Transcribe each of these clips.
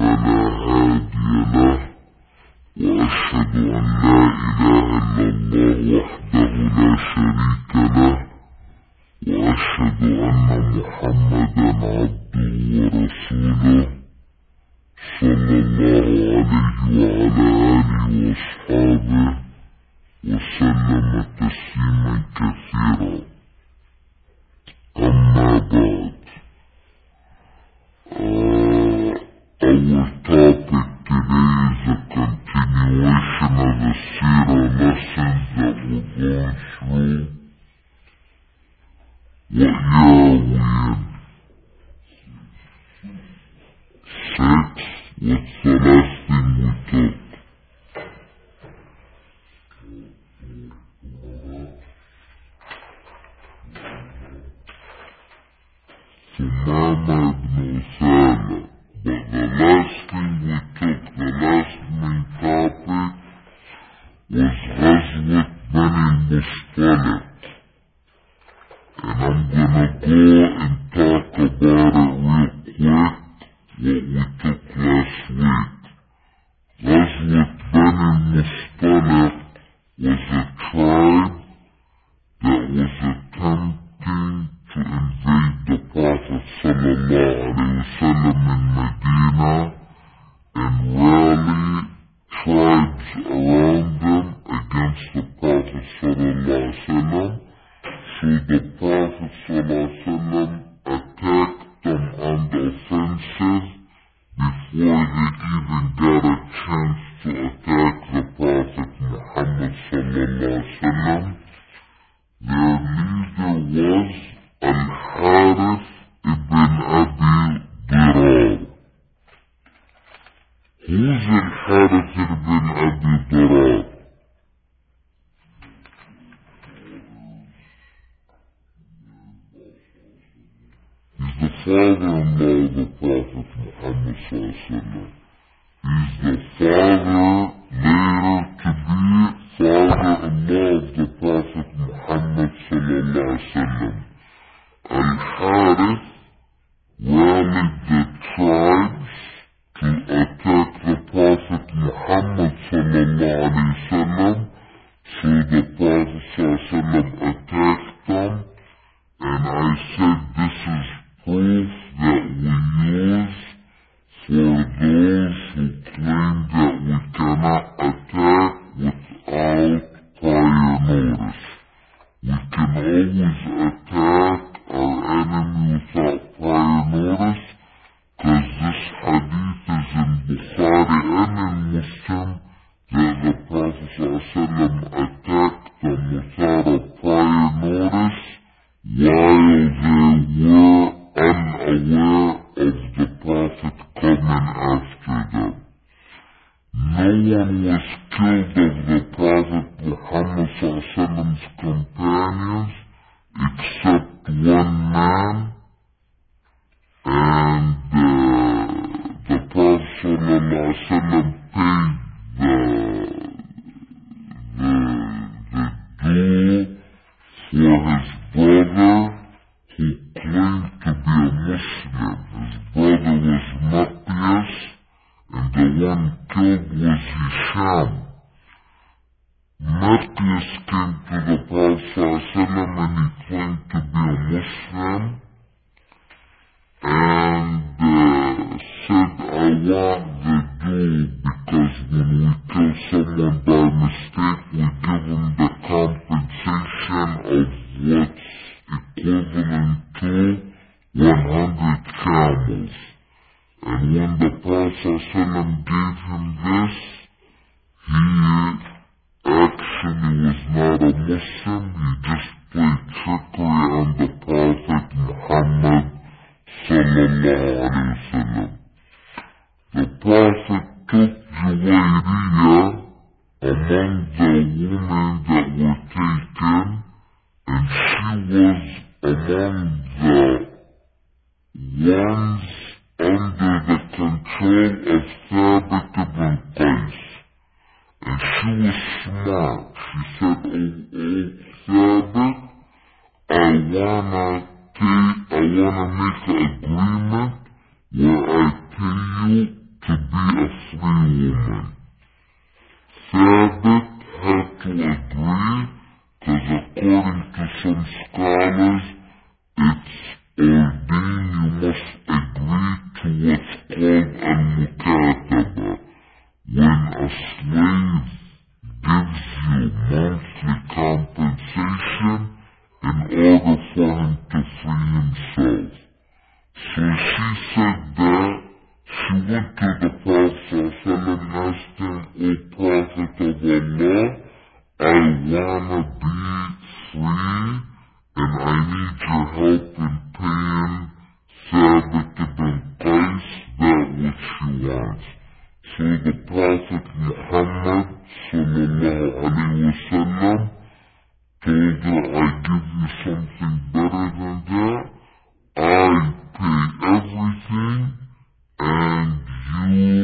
فلا هادي له وأشهد أن لا إله إلا الله وحده لا شريك له وأشهد أن محمدا عبده ورسوله صلى الله عليه وعلى آله وأصحابه وسلم تسليما كثيرا أما بعد آه our topic today is a continuation of the Sira lessons that we're going through. What year are we in? Six? What's the last thing we took? Sumama ibn Usala. But the last thing we took, the last main topic, was Ghazwat Bani Mustalik. And I'm gonna go and talk about it real quick, what we took last week. Ghazwat Bani Mustalik was a tribe that was attempting to invade the Prophet wasallam in Medina and rally tribes around them against the Prophet wasallam. So the Prophet wasallam attacked them on the offensive before they even got a chance to attack the Prophet Muhammad sallallahu alaihi wasallam. Their leader was Al-Harith ibn Abi Dirar. Who's Al-Harith ibn Abi Dirar? He's the father-in-law of the Prophet Muhammad sallallahu He's the father, later to be father-in-law of the Prophet Muhammad sallallahu alaihi wasallam. Al-Harith rallied the tribes to attack the Prophet Muhammad sallallahu alaihi wasallam. So the Prophet sallallahu alaihi wasallam attacked them, and I said this is proof that we use for sallallahu alayhi wa sallam told her, I give you something better than that. I pay everything and you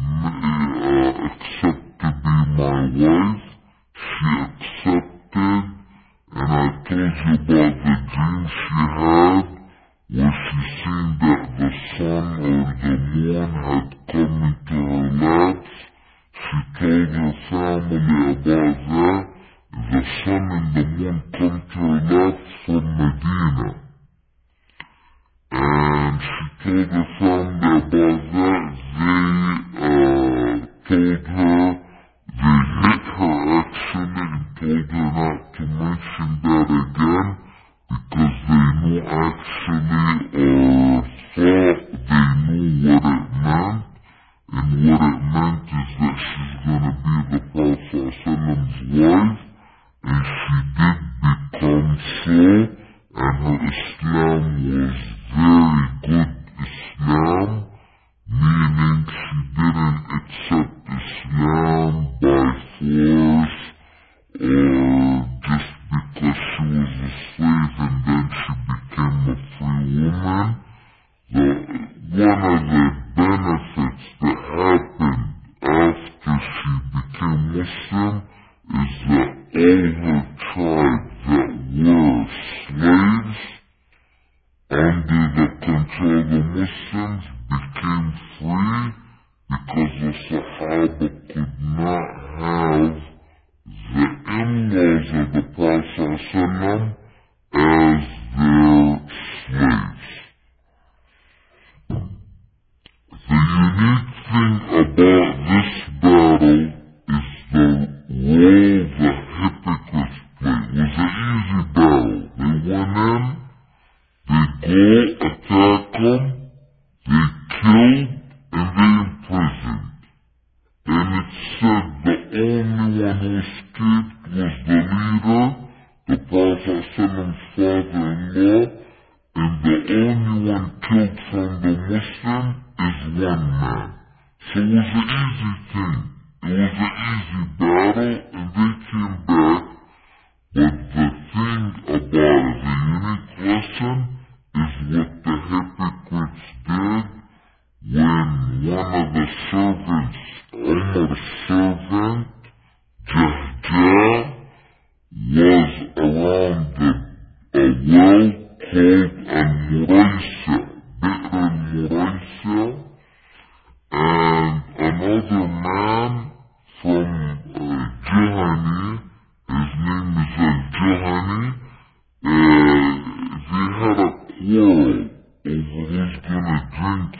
uh, accept to be my wife. She accepted and I told you about the dream she drink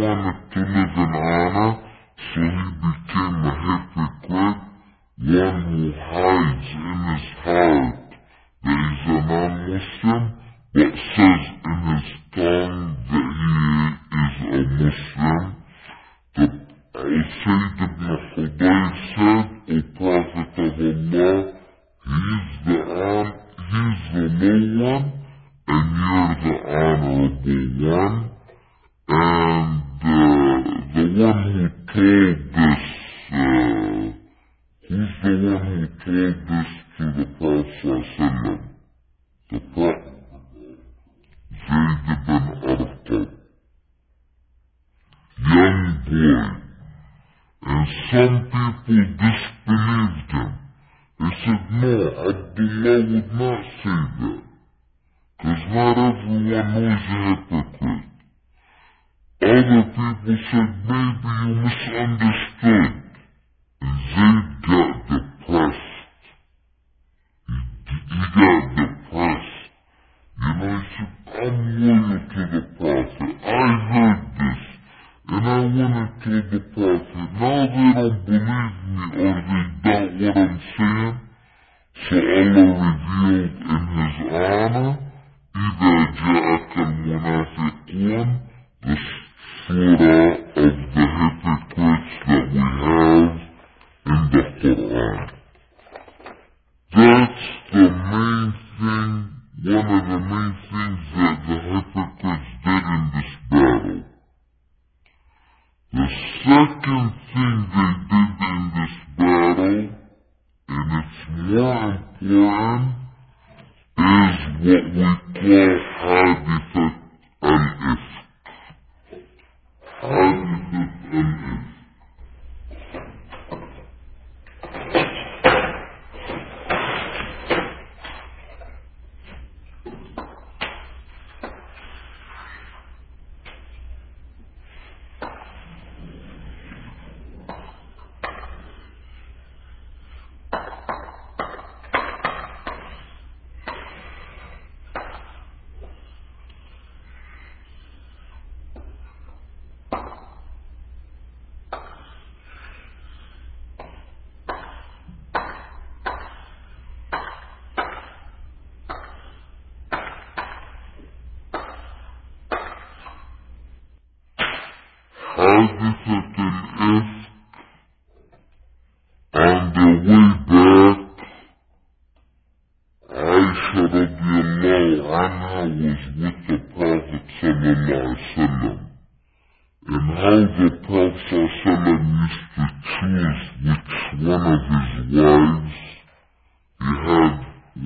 One to live in honor, so he became a hypocrite, one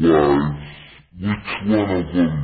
wives which one of them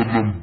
وسلم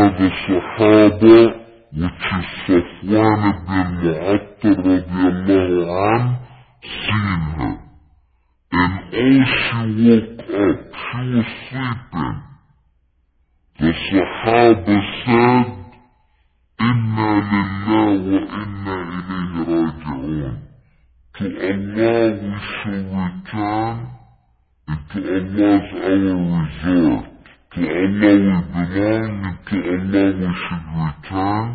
أحد الصحابة which is صفوان بن المعطر رضي الله عنه seen her and all she woke up she was sleeping the Sahaba said إنا لله وإنا إليه راجعون to Allah we shall return and to Allah is our resort To Allah we belong, and to Allah we should return.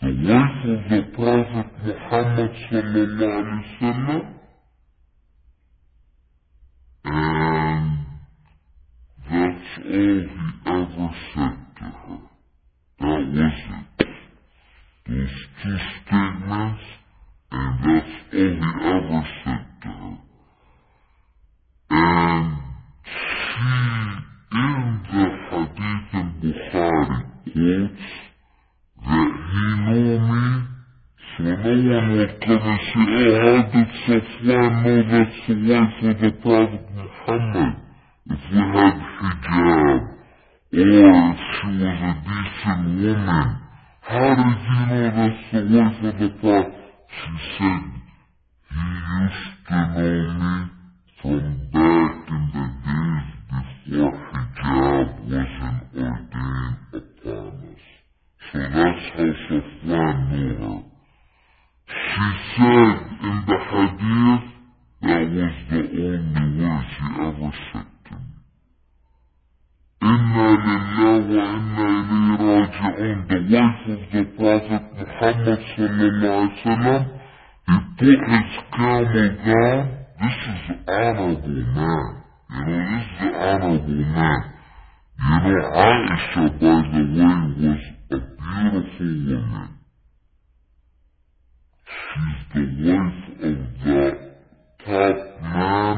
The wife of the Prophet Muhammad sallallahu alayhi wa sallam, and that's all he ever said to her. That was it. Those two statements, and that's all he ever said to her. And she, in the hadith in Bukhari, quotes that he knew me, so no one will come and say, oh, how did Safwan know that's the wife of the Prophet Muhammad? If we had hijab, or if she was a decent woman, how did he know that's the wife of the Prophet? She said, he used to know me from back in the days before hijab wasn't ordained upon us. So that's how Safwan knew her. She said in the hadith, that was the only words he ever said to me. Inna lillah wa inna ilayhi raji'un. The wife of the Prophet Muhammad sallallahu alaihi wasallam, he put his camel down. This is honorable man. You know, this is an honorable man. You know, Aisha, by the way, was a beautiful woman. She's the wife of the top man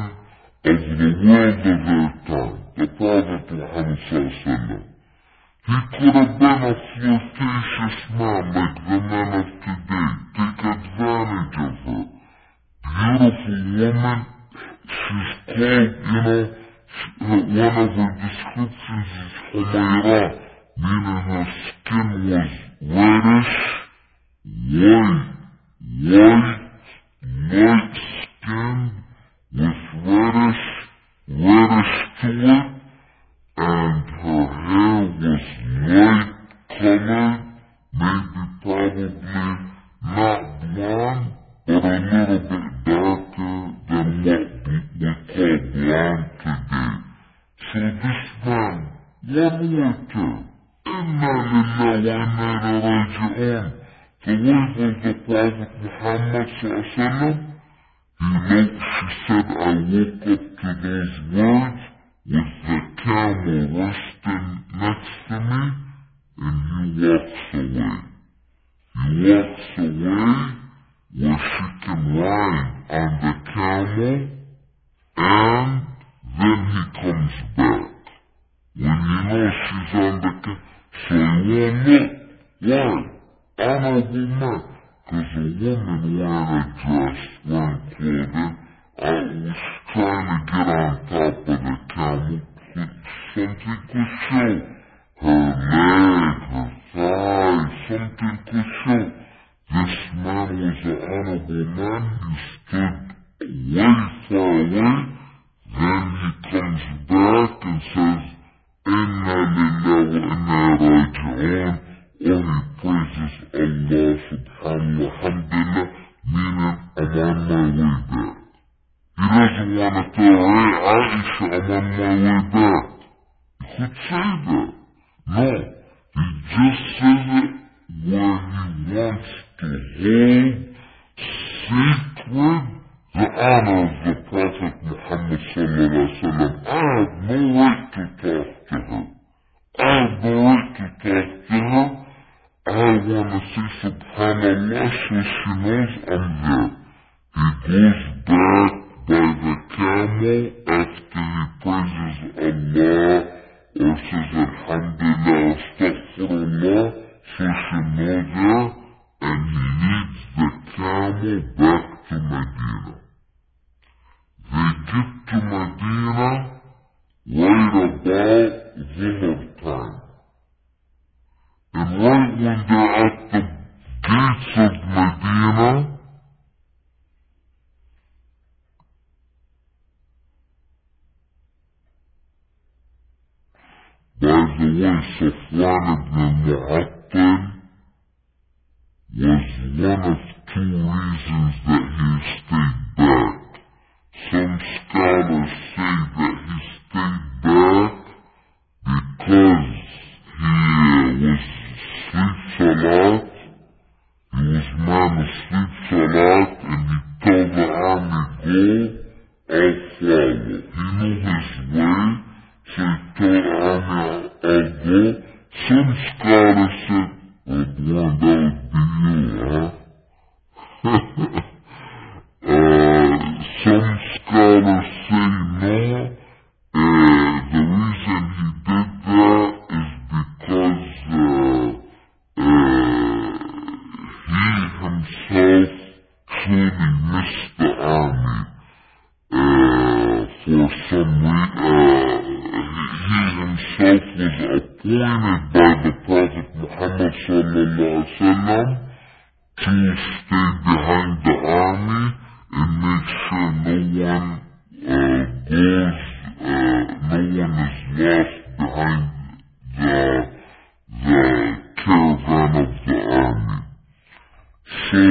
of the world of her time, the Prophet Muhammad sallallahu He could have been a flirtatious man like the men of today, take advantage of her. Beautiful woman, she's called, you know, one of her descriptions is Humayra, meaning her skin was reddish, white, white, light skin with reddish, reddish to it, and her hair was light colored, maybe probably not blonde, but a little bit darker than what we call blonde today. So this man, one to Inna lillah wa inna raji'un. The wife of the Prophet Muhammad sallallahu he wrote, she said, I woke up to those words with the camel resting next to me, and he walks away. He walks away where she can ride on the camel, and then he comes back. When he know she's on the camel, so he won't look. Why? Honorable man. Because a woman wearing a dress, wearing clothing, I was trying to get on top of the camel. Something could show. Her leg, her thigh, something could show. This man was an honorable man. He stood way far away. Then he comes back and says, Inna lillahi wa inna raji'un. Or he praises Allah subhanahu wa alhamdulillah, meaning I'm on my way back. He doesn't want to tell hey Aisha, I'm on my way back. He could say that. No, he just says it where he wants to hold sacred the honor of the Prophet Muhammad sallallahu alaihi wasallam. I have no right to talk to her. I have no right to talk to her. I want to say subhanallah so she knows I'm there. He goes back by the camel after he praises Allah or says alhamdulillah astaghfirullah so she knows there and he leads the camel back to Medina. They get to Medina right about dinner time. And right when they're at the gates of Medina, by the way, Safwan ibn Mu'attal was one of two reasons that he stayed back. Some scholars say that he stayed back because he uh, was sleep salat, he was man of sleep salat, and he told the army, go, "I follow. He knew his way, so he told the army, I'll go. Some scholars said, and one that would be you, huh? Uh, some scholars say no. Uh, the reason he did that is because uh, uh, he himself truly missed the army. for some reason, he himself was appointed by sallallahu alaihi wasallam to stay behind the army and make sure no one uh, goes, uh, no one is left behind the the caravan of the army. So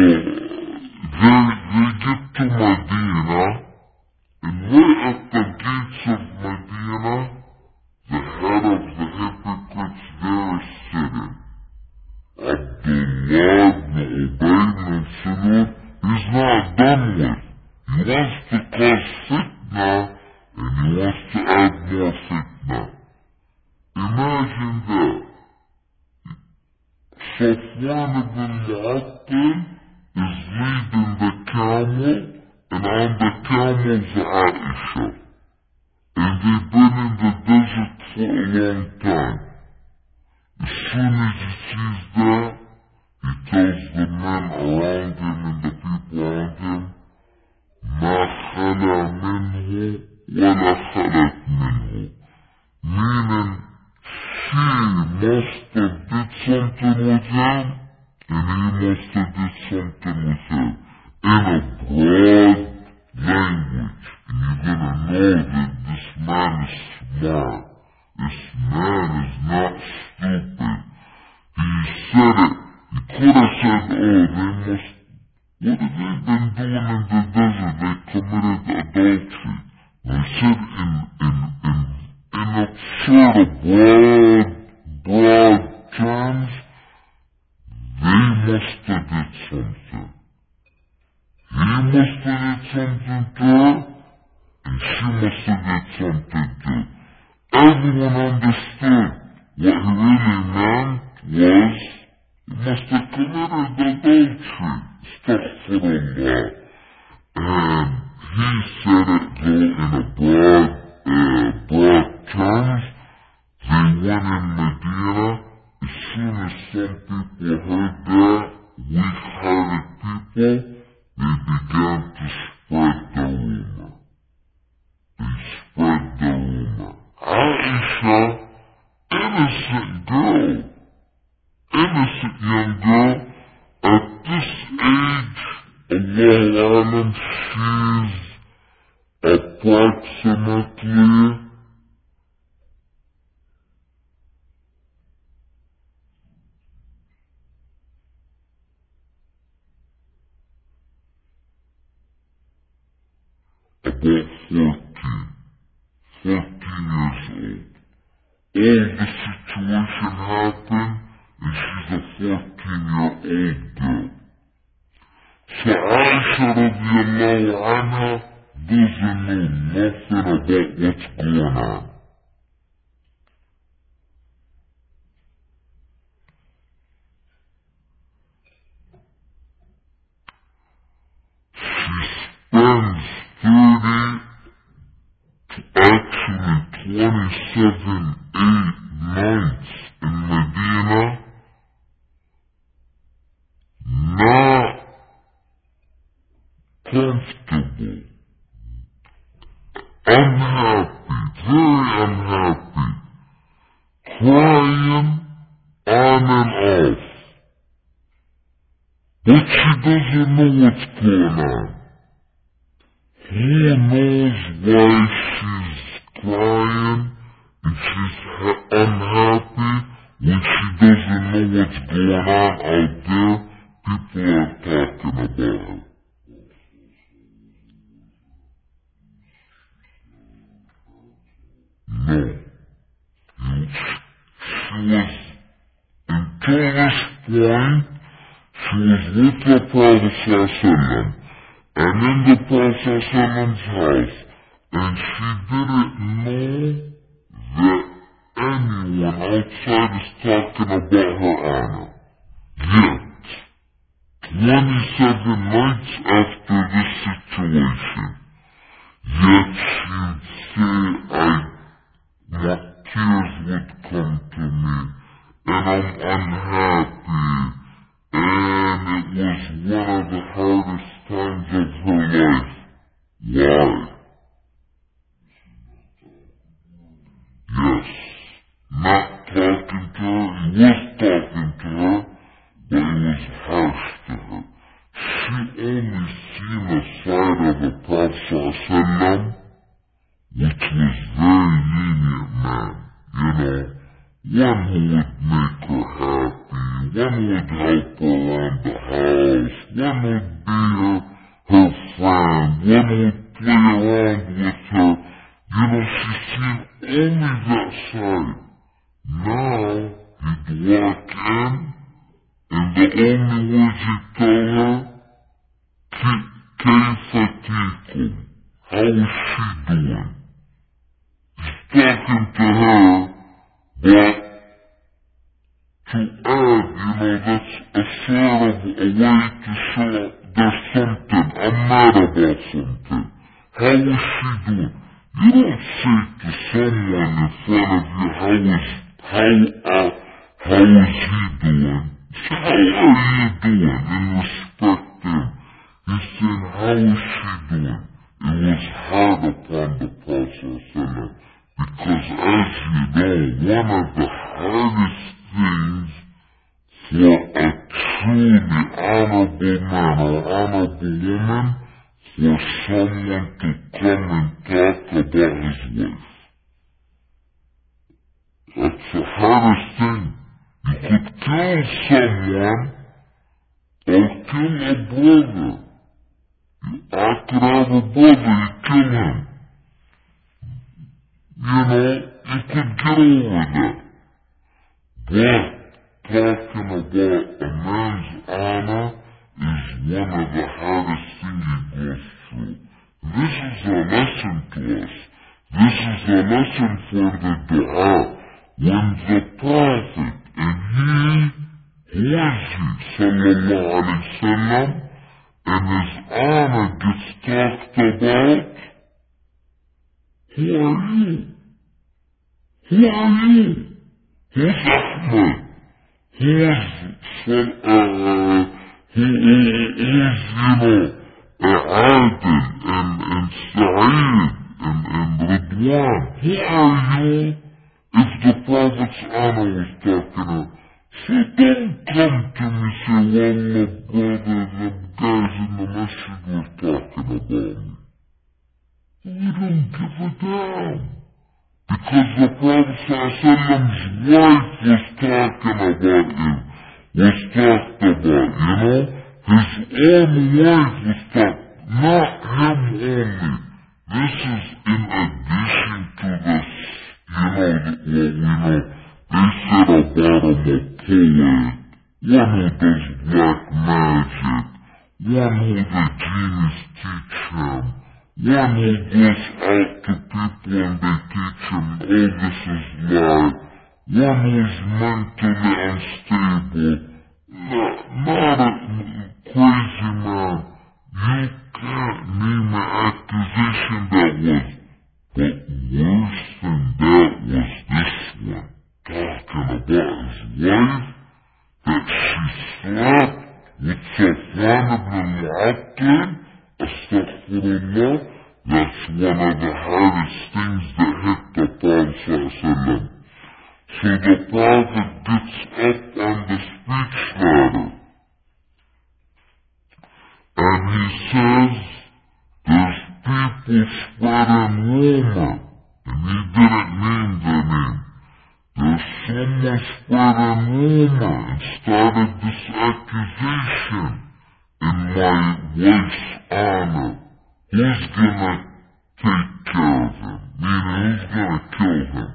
they they get to Medina and right at the She spends thirty to actually twenty seven eight nights in Medina, not comfortable. her. He knows why she's crying and she's ha- unhappy when she doesn't know what's going on out there. People are talking about her. No. You, she was, until this point, she was with the Prophet Sallallahu and in the Prophet's house, and she didn't know that anyone outside is talking about her honor. Yet, 27 nights after this situation, yet she'd say, I, my tears would come to me, and I'm unhappy, and it was one of the hardest times of her life. Why? Yes. Not talking to her. He was talking to her, but he was harsh to her. She only seen a side of the Prophet which was very lenient man. You know, one would make her happy, one would help her around the house, one would be her, her friend, one would play around with her. You know, she seen only that side. Now he'd walk in, and the only words he'd tell her, Kayfa Tikum, how is she doing? He's talking to her, but to add, you know, that's a sort of a way to show there's something, I'm mad about something. How is she doing? You don't say to someone in front of you, how is, how, uh, how is he doing? How are you doing? And respect him. He's saying, how is she doing? It was hard upon the Prophet because as you know, one of the hardest things for a truly honorable man or honorable woman for someone to come and talk about his wife. That's the hardest thing. You could kill someone or kill a brother. I could have a brother, you kill him. You know, you could get over that. But talking about a man's honor is one of the hardest things he goes through. This is a lesson to us. This is a lesson for the dua. When the Prophet, and he, who is he, sallallahu alayhi sallam, and his honor gets talked about, who are you? Who are you? Who's Ahmed? Who's, uh, he, he, he's, you know, uh, Adil and, and Sa'id and, and Ridwan. Who are you if the Prophet's honor was talking to So don't come to me say, Wallah, brother, the guys in the masjid were talking about me. We don't give a damn. Because the Prophet's wife was talking about him was talked about, you know? His own wife was talked, not him only. This is in addition to this, you know, what we know. They said about him a poet, one who does black magic, one who the genies teach him, one who goes out to people and they teach oh, this is life one who's mentally unstable, not, not a crazy man. You can't name an accusation that was, but worse than that was this one, talking about his wife, that she slept with Safwan ibn Mu'attal, astaghfirullah, that's one of the hardest things that hit the Prophet so the Prophet gets up on the speech ladder and he says, there's people spreading rumor, and he didn't name their name. There's someone spread a rumor and started this accusation in my wife's honor. Who's gonna take care of him? Meaning, who's gonna kill him?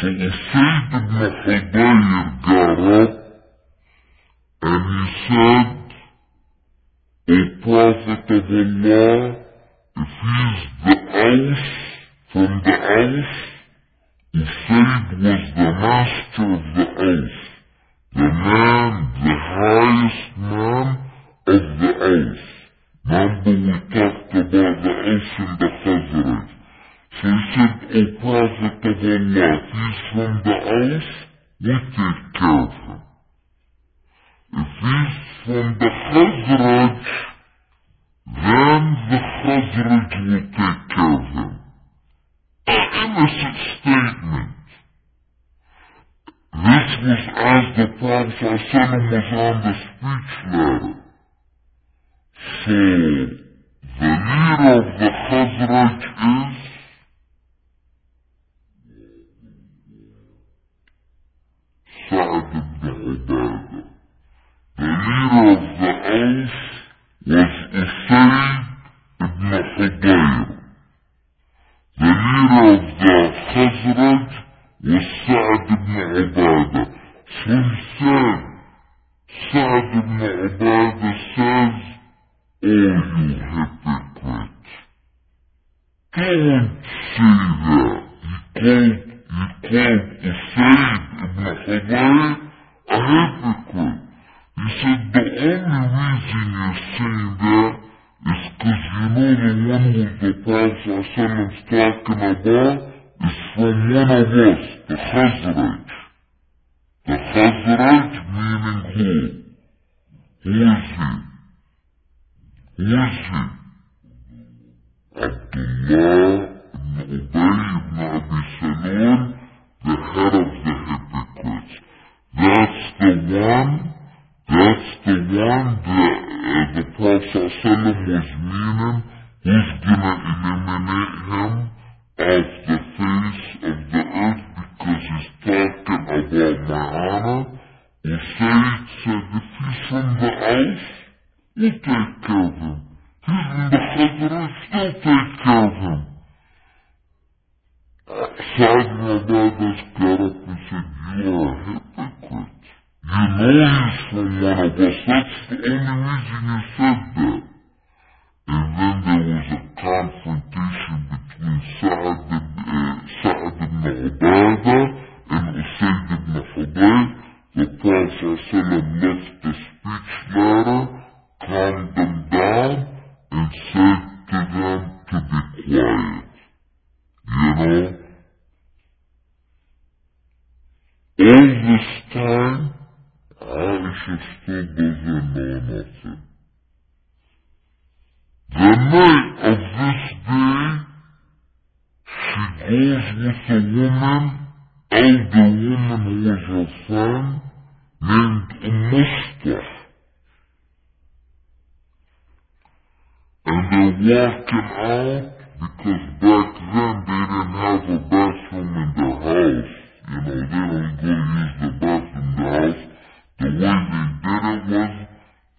So Usayd ibn Hudayr got up and he said, O Prophet of Allah, if he's the Aus from the Aus, Usayd was the master of the Aus, the man, the highest man of the Aus. Remember we talked about the Aus and the Khazraj. So he said, O Prophet of Allah, if he's from the Aus, we take care of him. If he's from the Khazraj, then the Khazraj will take care of him. An innocent statement. This was as the Prophet was on the speech ladder. So, the leader of the Khazraj is Sa'd ibn Ubadah. The leader of the Aus was Usayd ibn Hudayr. The leader of the Khazraj was Ubadah. So he said, Sa'd ibn Ubadah says, Oh, you hypocrite. Don't say that. He called, he called Usayd ibn Hudayr a hypocrite. He said the only reason you're saying that is because you know the one who the Prophet ﷺ's talking about is from one of us, the Khazraj. The Khazraj meaning who? Who is he? Who is he? Abdullah ibn Ubay ibn Abi Salul, the head of the hypocrites. That's the one that's the one that uh, the Prophet was meaning who's gonna eliminate him off the face of the earth because he's talking about my honor. Usayd said, if he's from the house, we'll take care of him. He's in the Khazraj, still take care of him. Sa'd ibn Ubada's got up and said, you are a hypocrite. You know he's from one of us. That's the only reason you said that. And then there was a confrontation between Uh, Sa'ad ibn Ubadah and Usayd ibn Hudayr. The Prophet ﷺ left the speech ladder, calmed them down, and said to them to be quiet. You know? All this time, Aisha still doesn't know nothing. The night of this day, she goes with a woman, elder woman was her friend, named Mustah. And they're walking out because back then they didn't have a bathroom in their house. You know, they don't go use the bathroom in the house. The way they did it was they,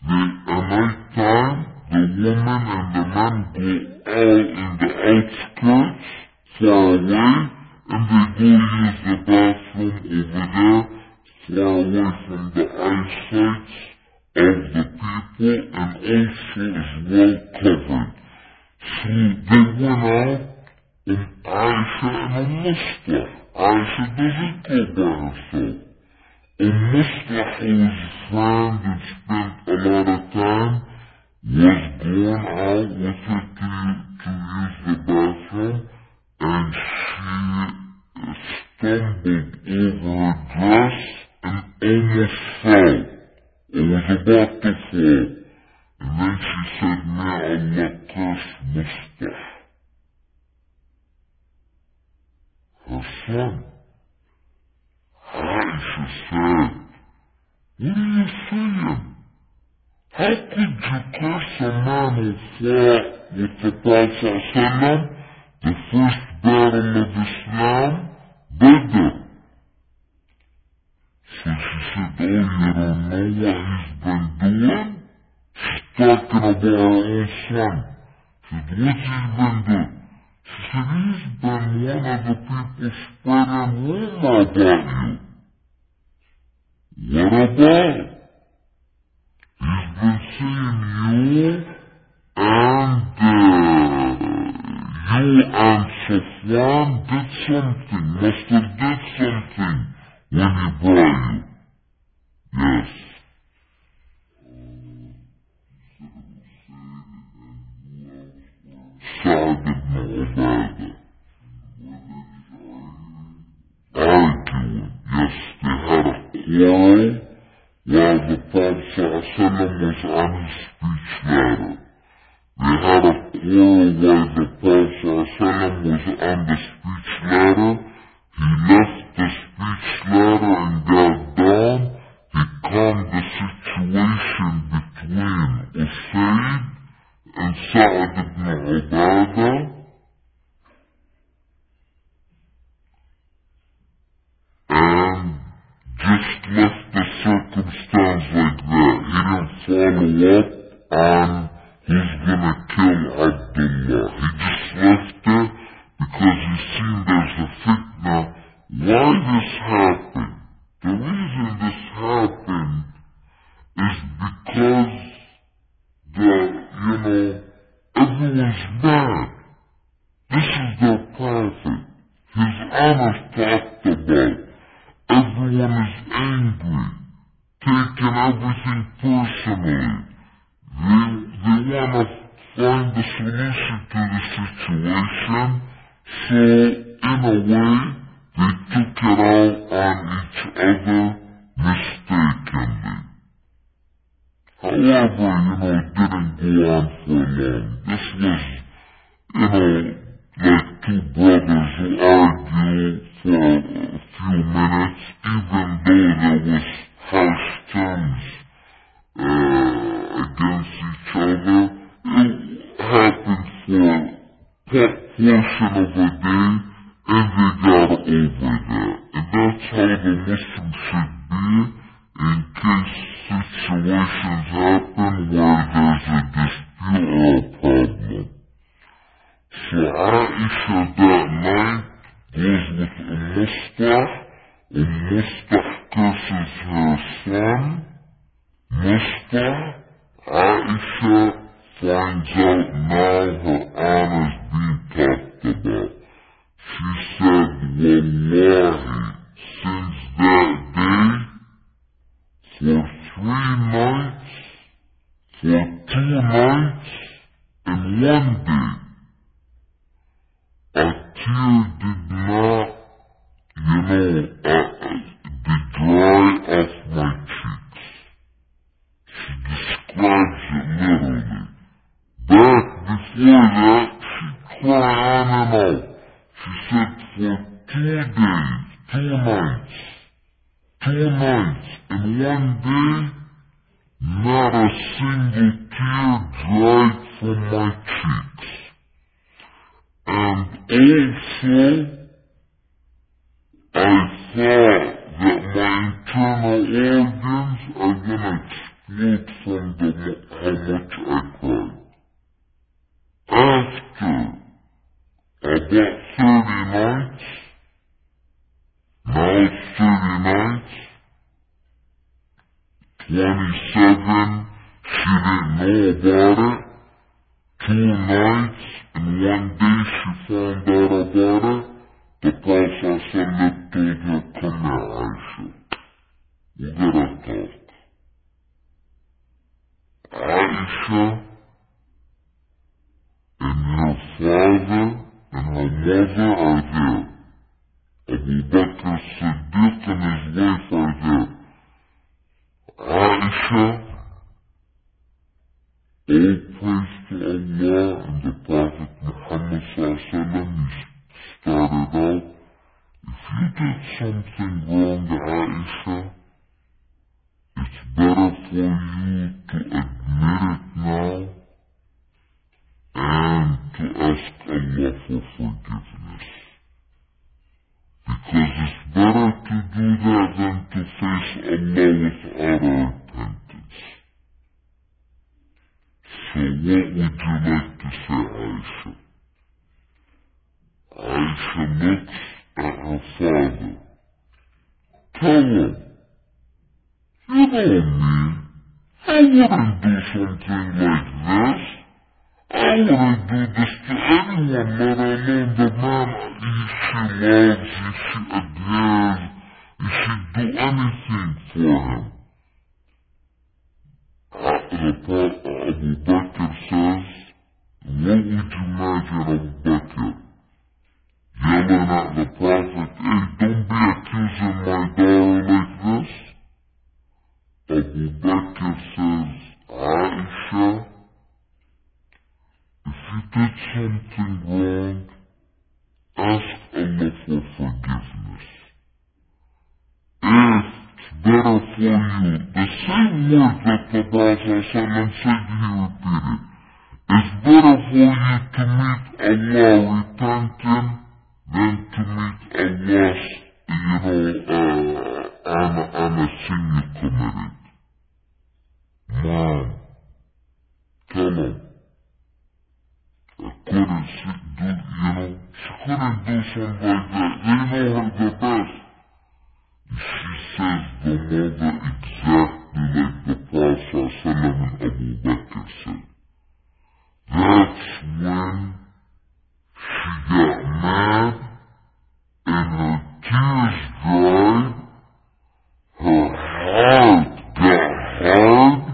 at night time, the woman and the man go all in the outskirts, far away, and they go use the bathroom over there, far away from the eyesight of the people, and also is well covered. So they went out, and Aisha and a Mustah. Aisha doesn't go by herself. Mustah, whose friend and spent a lot of time, was going out with her to, to use the bathroom, and she stumbled over her dress and almost fell, or was about to fall. And then she said, May Allah curse Mustah. Her son. Aisha said, What are you saying? How could you curse a man who fought with the Prophet ﷺ, the first own son. She said, what's he been doing? She said, he's been one of the people spreading rumor about you. What about? He's been saying you and uh, you and Safwan did something, must have did something when he brought you. Yes. Sa'd ibn Ubadah. Arguing. Yes, they had a quarrel while the Prophet was on his speech ladder. They had a quarrel while the Prophet was on the speech ladder. He left the speech ladder and got down. He calmed the situation between Usaid and Sa'ad ibn Ubadah. And just left the circumstance like that. He didn't follow up on who's gonna kill Abdullah. He just left it because he seen there's a fitna. Why this happened? The reason this happened is because the, you know, everyone's mad. This is their prophet. His honor talked about. Everyone is angry, taking everything personally. They, they want to find the solution to the situation, so in a way, they took it out on each other mistakenly. However, you know, it didn't go on for long. This was, you know, like two brothers who argue for a few minutes, even though there was harsh terms uh, against each other. It happened for a portion of a day, and they got over that. And that's how the Muslim should be in case situations happen where there's a dispute or a problem. So Aisha that night goes with Mustah. Mustah curses her son. Mustah, Aisha finds out now her honor's being talked about. She said, Wallahi, since that day, for three nights, for two nights, and one day, a tear did not, you know, uh, uh, be dry off my cheeks. She describes it literally. Back before that, she'd cry on and. She said for two days, two nights, two nights, and one day, not a single tear dried from my cheeks. And also, I thought that my internal organs are gonna explode from the how much I cried. After about 30 nights, now it's 30 nights, 27, she didn't know about it, two nights, and one day she found out about it, the Prophet told her, come here, Aisha. We gotta talk. Aisha and her father and her mother are there. Abu Bakr Siddiq and his wife are there. Aisha, all praise to Allah and the Prophet Muhammad Sallallahu started out, if you did something wrong, Aisha, it's better for you to admit it now and to ask Allah for forgiveness. Because it's better to do that than to face Allah without repentance. So what would you like to say, Aisha? Aisha looks at her father. Tell him, you know me. I wouldn't do something like this. I wouldn't do this to anyone, let alone the man she loves, she adores, she'd do anything for him. Uh, uh, Abu Bakr says, what would you imagine Abu Bakr yelling at the Prophet, hey, don't be accusing my daughter like this? Abu Bakr says, Aisha, if you did something wrong, ask Allah for forgiveness. If better for you. The same words that the Prophet said, he repeated. It's better for you to meet Allah repenting than to meet Allah, you know, uh, on, a sin you committed. Mom, tell him. I couldn't do, you know, she couldn't do something like that. They know her the best. She says the mother exactly like the Prophet and Abu Bakr said. That's when she got mad and her tears dried, her heart got hard,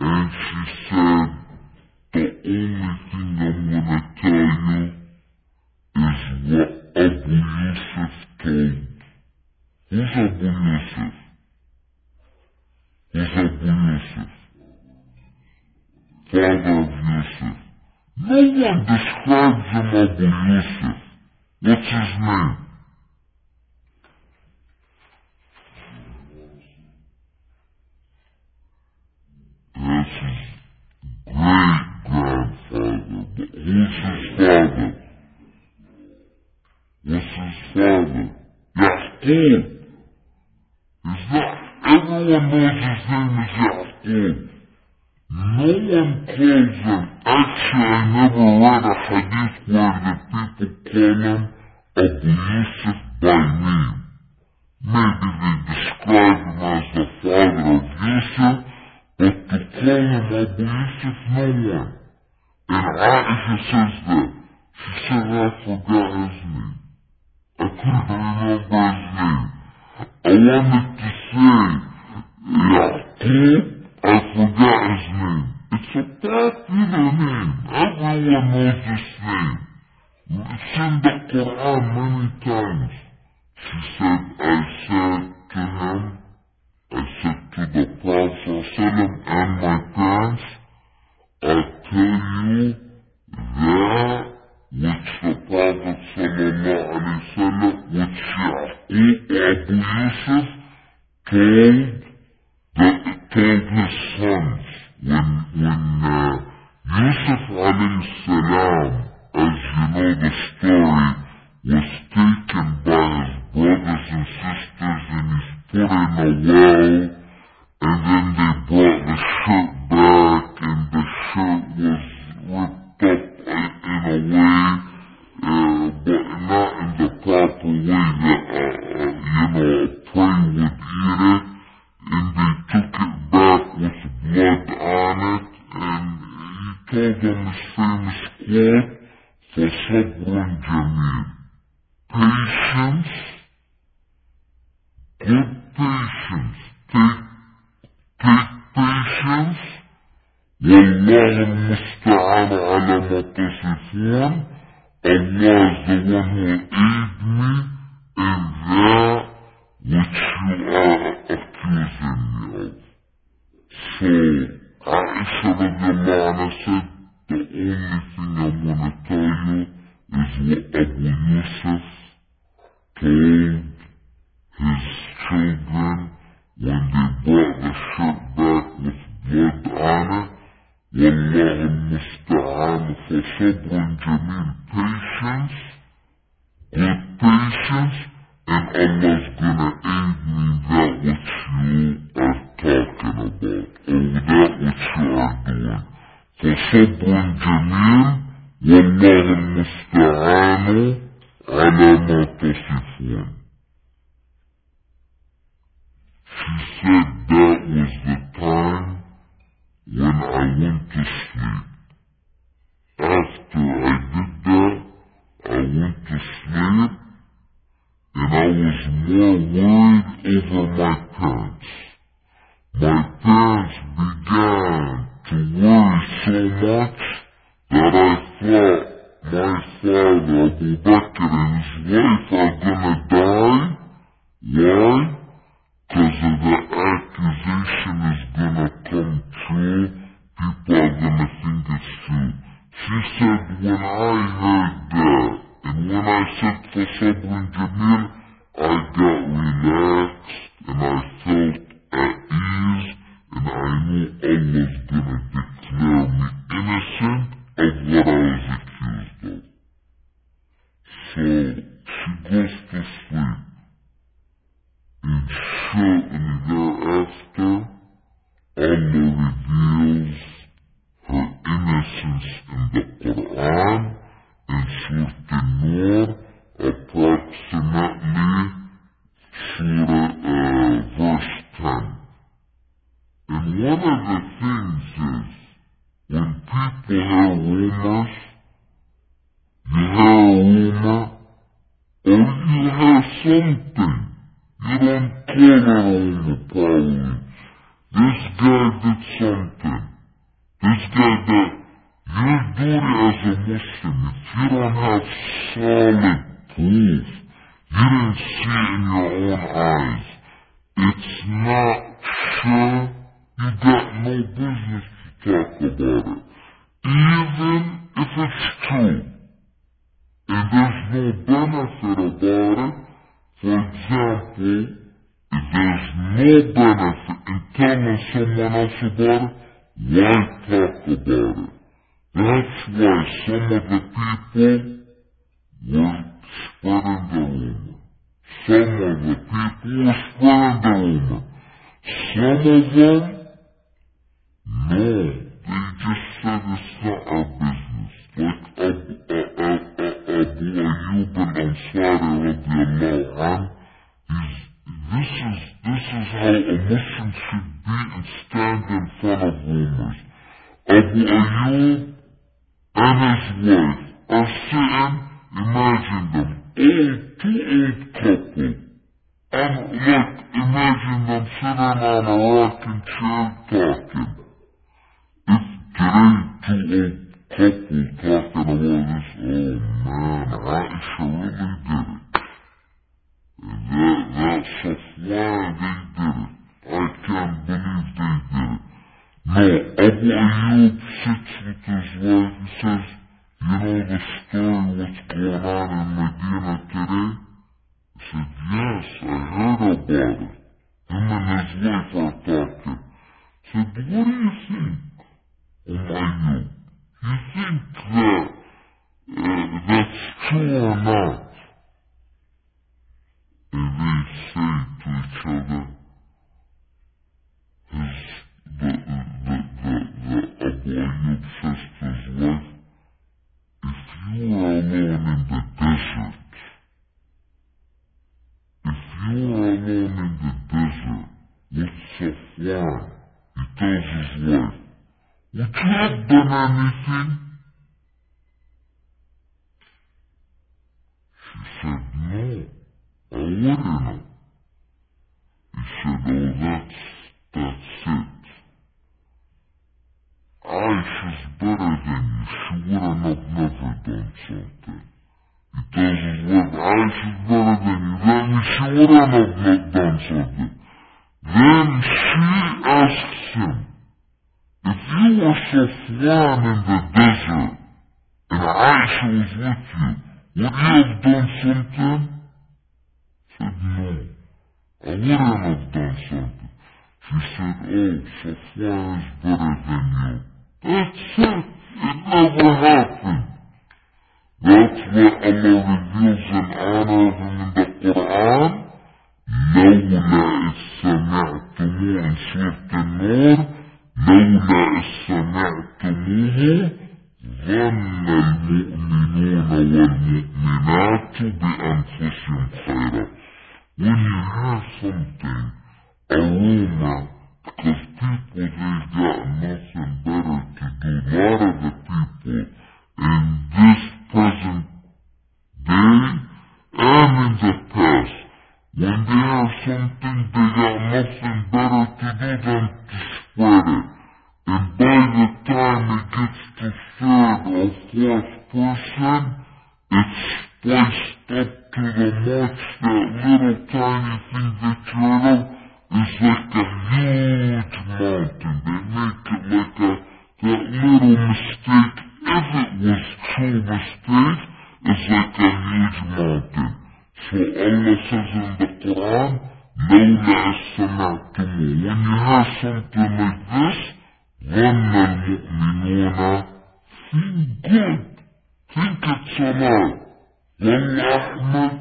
and she said, the only thing I'm gonna tell you is what Abu Yusuf told Who's Abu Yusuf? Who's Abu Yusuf? Father of Yusuf. No one describes him Abu Yusuf. What's his name? That's his great-grandfather. But who's his father? What's his father? Yaqub. Is that everyone knows his name is Yaqub. No one calls him. Actually, I never read a hadith where the people call him Abu Yusuf by name. Maybe they describe him as the father of Yusuf, but to call him Abu Yusuf, no one. And Aisha says that. She said, I forgot his name. I couldn't remember his name. I wanted to say Yaqub. I forgot his name. It's a popular name. Everyone knows this name. It's in the Quran many times. She said more worried over my parents. My parents began to worry so much that I thought my father, Abu Bakr, and his wife are gonna die. Why? Because of the accusation is gonna come true, people are gonna think it's true. She said, when I heard that, and when I said for Sabr Jamil, I got relaxed, and I felt at ease, and I knew Allah was gonna declare me innocent of what I was accused of. So, she goes to sleep and shortly thereafter, Allah reveals her innocence in the Quran in Surah An-Nur, approximately Surah uh, verse 10. And one of the things is, when people hear rumors, you hear a rumor, or you hear something, you don't call on the probably. This guy did something. This guy that your duty as a Muslim, if you don't have solid proof, you didn't see it in your own eyes, it's not sure, you got no business to talk about it. Even if it's true, and there's no benefit about it, for example, if there's no benefit in telling someone else about it, why talk about it? That's why some of the people the rumor. Some of the people were rumor. Some of them, no, they just said it's not our business. Like Abu, uh, uh, uh, Abu Ayyub al-Ansari radiallahu anhu, this is, this is how a Muslim should be and stand in front of rumors. Abu Ayyub and his wife are sitting, imagine them, old, two old couple. And look, imagine them sitting on a rocking chair talking. If today two old couple talking about this, oh man, Aisha really did it. That, that's so why they did it. I can't believe they did it. No, Abu Ayyub sits with his wife, he says, you know the story what's going on in Medina today? He said, yes, I heard about it. Him and his wife are talking. He said, what do you think, O Ayyub? You think that uh, that's true or not? And they say to each other, his, the, the, the, the Abu Ayyub says to his wife, if you are alone in the desert, if you are alone in the desert with Safwan, he tells his wife, would you have done anything? She said, no, I wouldn't have. He said, oh, that's, that's it. Aisha's better than you. She wouldn't have never done something. He tells his wife, Aisha's better than you. That means she wouldn't have not done something. Then she asks him, if you were Safwan in the desert and Aisha was with you, would you have done something? said, no, I wouldn't have done something. She said, oh, Safwan is better than you. That's it. It never happened. That's why Allah reveals in honor of him in the Quran. لولا إذ سمعتموه in Surah An-Nur لولا إذ سمعتموه ظن المؤمنون والمؤمنات بأنفسهم خيرا when you have something a rumor because people they got nothing better to do a lot of the people in this present day and in the past. When they have something they got nothing better to do than to spread it. And by the time it gets to third or fourth person, it's spliced up to the much that little tiny thing that you of is like a huge mountain. They make it like a, that little mistake, if it was true mistake, is like a huge mountain. So Allah says in the Quran, لولا سمعتموه. When you have something like this, ظن المؤمنون think good think it's alright والله أحمد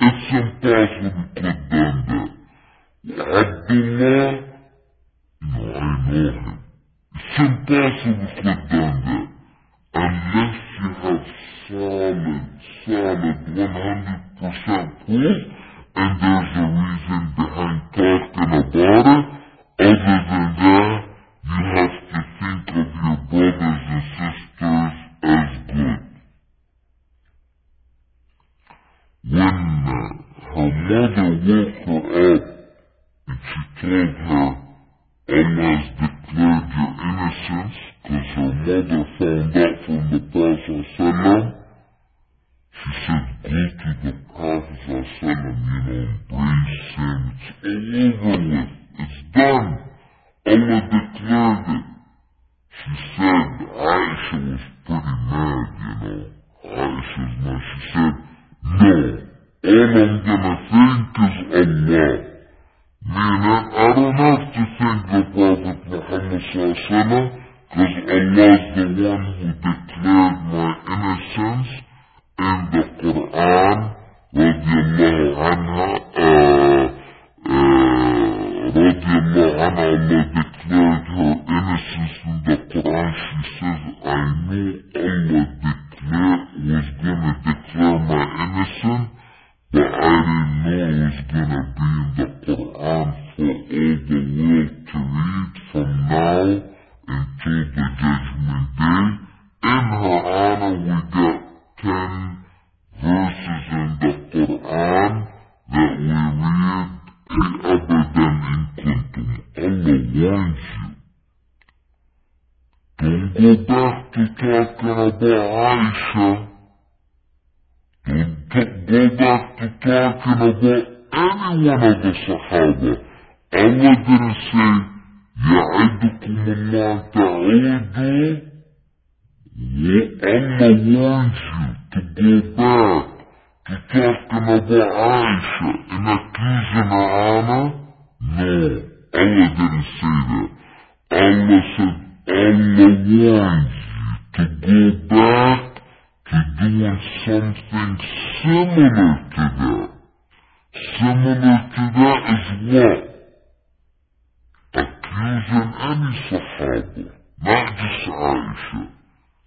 it's impossible to have done that Abdullah no I know him It's impossible to have done that unless you have solid solid 100% proof and there's a reason behind talking about it other than that you have to think of your brothers and sisters as good. When her mother woke her up and she told her, Allah has declared your innocence because her mother found out from the Prophet ﷺ, she said, go to the Prophet ﷺ, you know, embrace him. It's all over with. It's done. Allah declared it. She said Aisha was pretty mad, you know. Aisha's mad. She said, no, all I'm gonna think is Allah. Meaning, I don't have to thank the Prophet Muhammad sallallahu because Allah's the one who declared my innocence in the Quran, radiallahu anha, Allah warns you to go back to talking about Aisha and accusing her honor? No, Allah didn't say that. Allah said, Allah warns you to go back to doing something similar to that. Similar to that is what? Accusing any Sahaba, not just Aisha.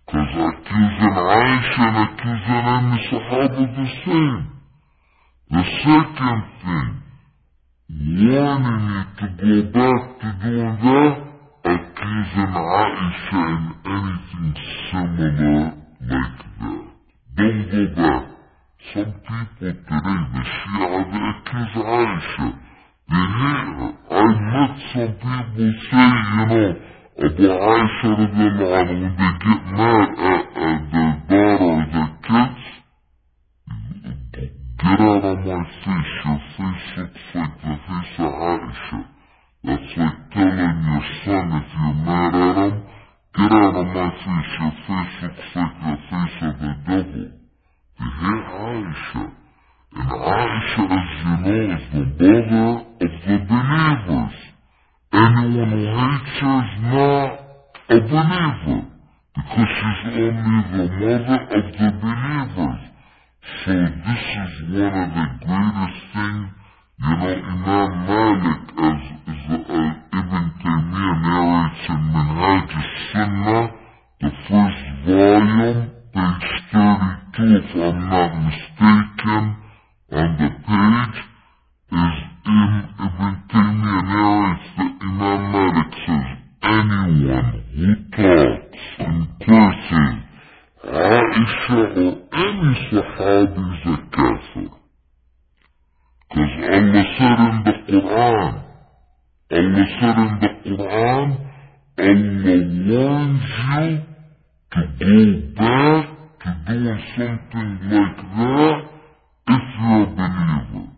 Because accusing Aisha and accusing any Sahaba the same. The second thing, warning you to go back to doing that, accusing Aisha and anything similar like that. Don't go back. Some people today, the Shia, they accuse Aisha. They hate her. I met some people say, you know, about Aisha radiallahu anha, when they get mad at, at their daughter or their kids, get out of my face. Your face looks like the face of Aisha. That's like telling your son if you're mad at him, get out of my face. Your face looks like the face of the devil. They hate Aisha. And Aisha, as you know, is the mother of the believers. Anyone who hates her is not a believer. Because she's only the mother of the believers. So this is one of the greatest things, you know, Imam Malik, as, as uh, Ibn Taymiyyah narrates in Minhaj al-Sunnah, the first volume, page 32, if I'm not mistaken, on the page, is in Ibn Taymiyyah narrates that Imam Malik says, anyone who talks and curses Aisha or any Sahabi is a kafir. Because Allah said in the Quran, Allah said in the Quran, Allah warns you to go back to doing something like that if you're a believer.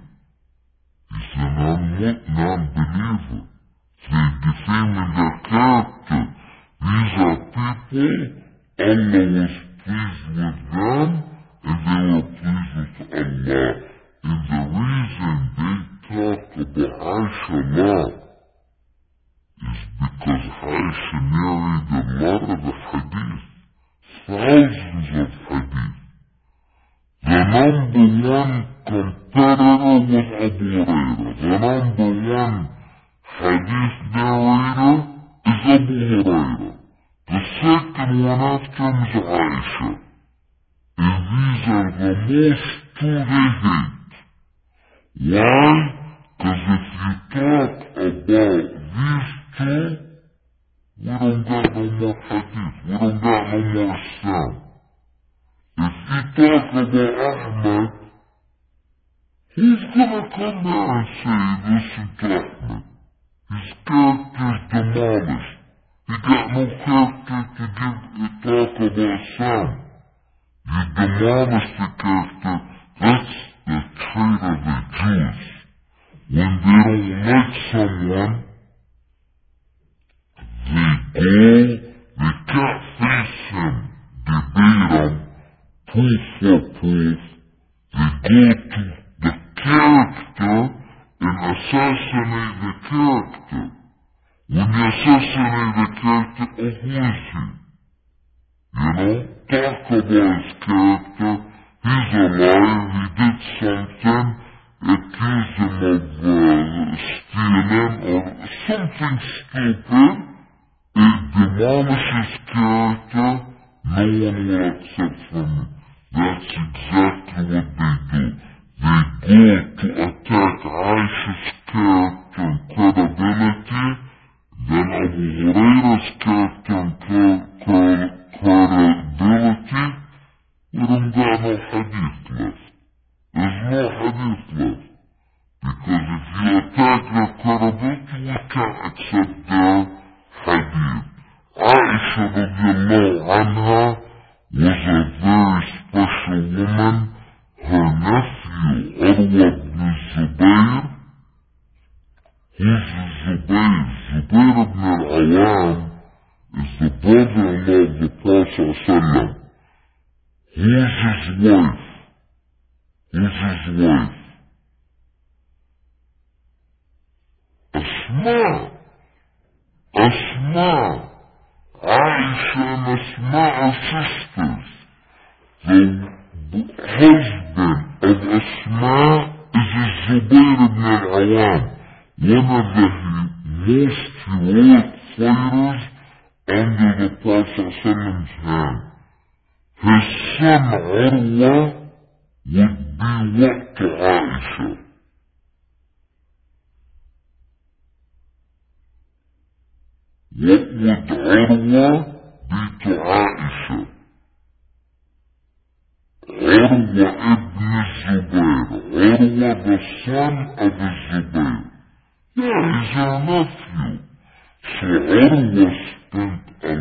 He's an non-believer. They defaming their character. These are people, Allah was pleased with them, and they were pleased with Allah. And the reason they talk about Aisha is because Aisha married a lot of the hadith, thousands of hadith. The number one competitor was Abu Huraira. The number one hadith narrator is Abu Huraira. The second one after him is Aisha. And these are the most two they hate. Why? Because if you talk about these two, we don't got no more hadith. We don't got no more Islam. If you talk about Ahmed, who's gonna come there and say, listen to Ahmed? His character's demolished. He got no character to give, to talk about Sam. You demolish the character. That's the trait of the Jews. When they don't like someone, they go, they can't face him, debate him, for proof, they go to the character and assassinate the character. When you assassinate the character, oh, who is he? You know, talk about his character. He's a liar. He did something. Accuse him of uh, stealing or something stupid. It demolishes character. No one will accept from him. That's exactly what they do. They go to attack Aisha's character and credibility, then Abu Huraira's character and credibility. We don't got no hadith left. There's no hadith left. Because if you attack their credibility, we can't accept their hadith. Aisha radiallahu anha was a very special woman. Her nephew, Urwa ibn Zubayr, who's Zubayr? Zubayr ibn al-Awam is the brother-in-law of the Prophet ﷺ. Who's his wife? Who's his wife? Asma. Asma. Aisha and Asma are sisters. The husband of Asma is Zubayr ibn al-Awam, one of the most heroic fighters under the Prophet's hand. His son Urwa would be what to Aisha? What would the Urwa be to Aisha? Urwa ibn Zubayr. Urwa the son of Zubayr. Yeah, he's her nephew. So Urwa spent a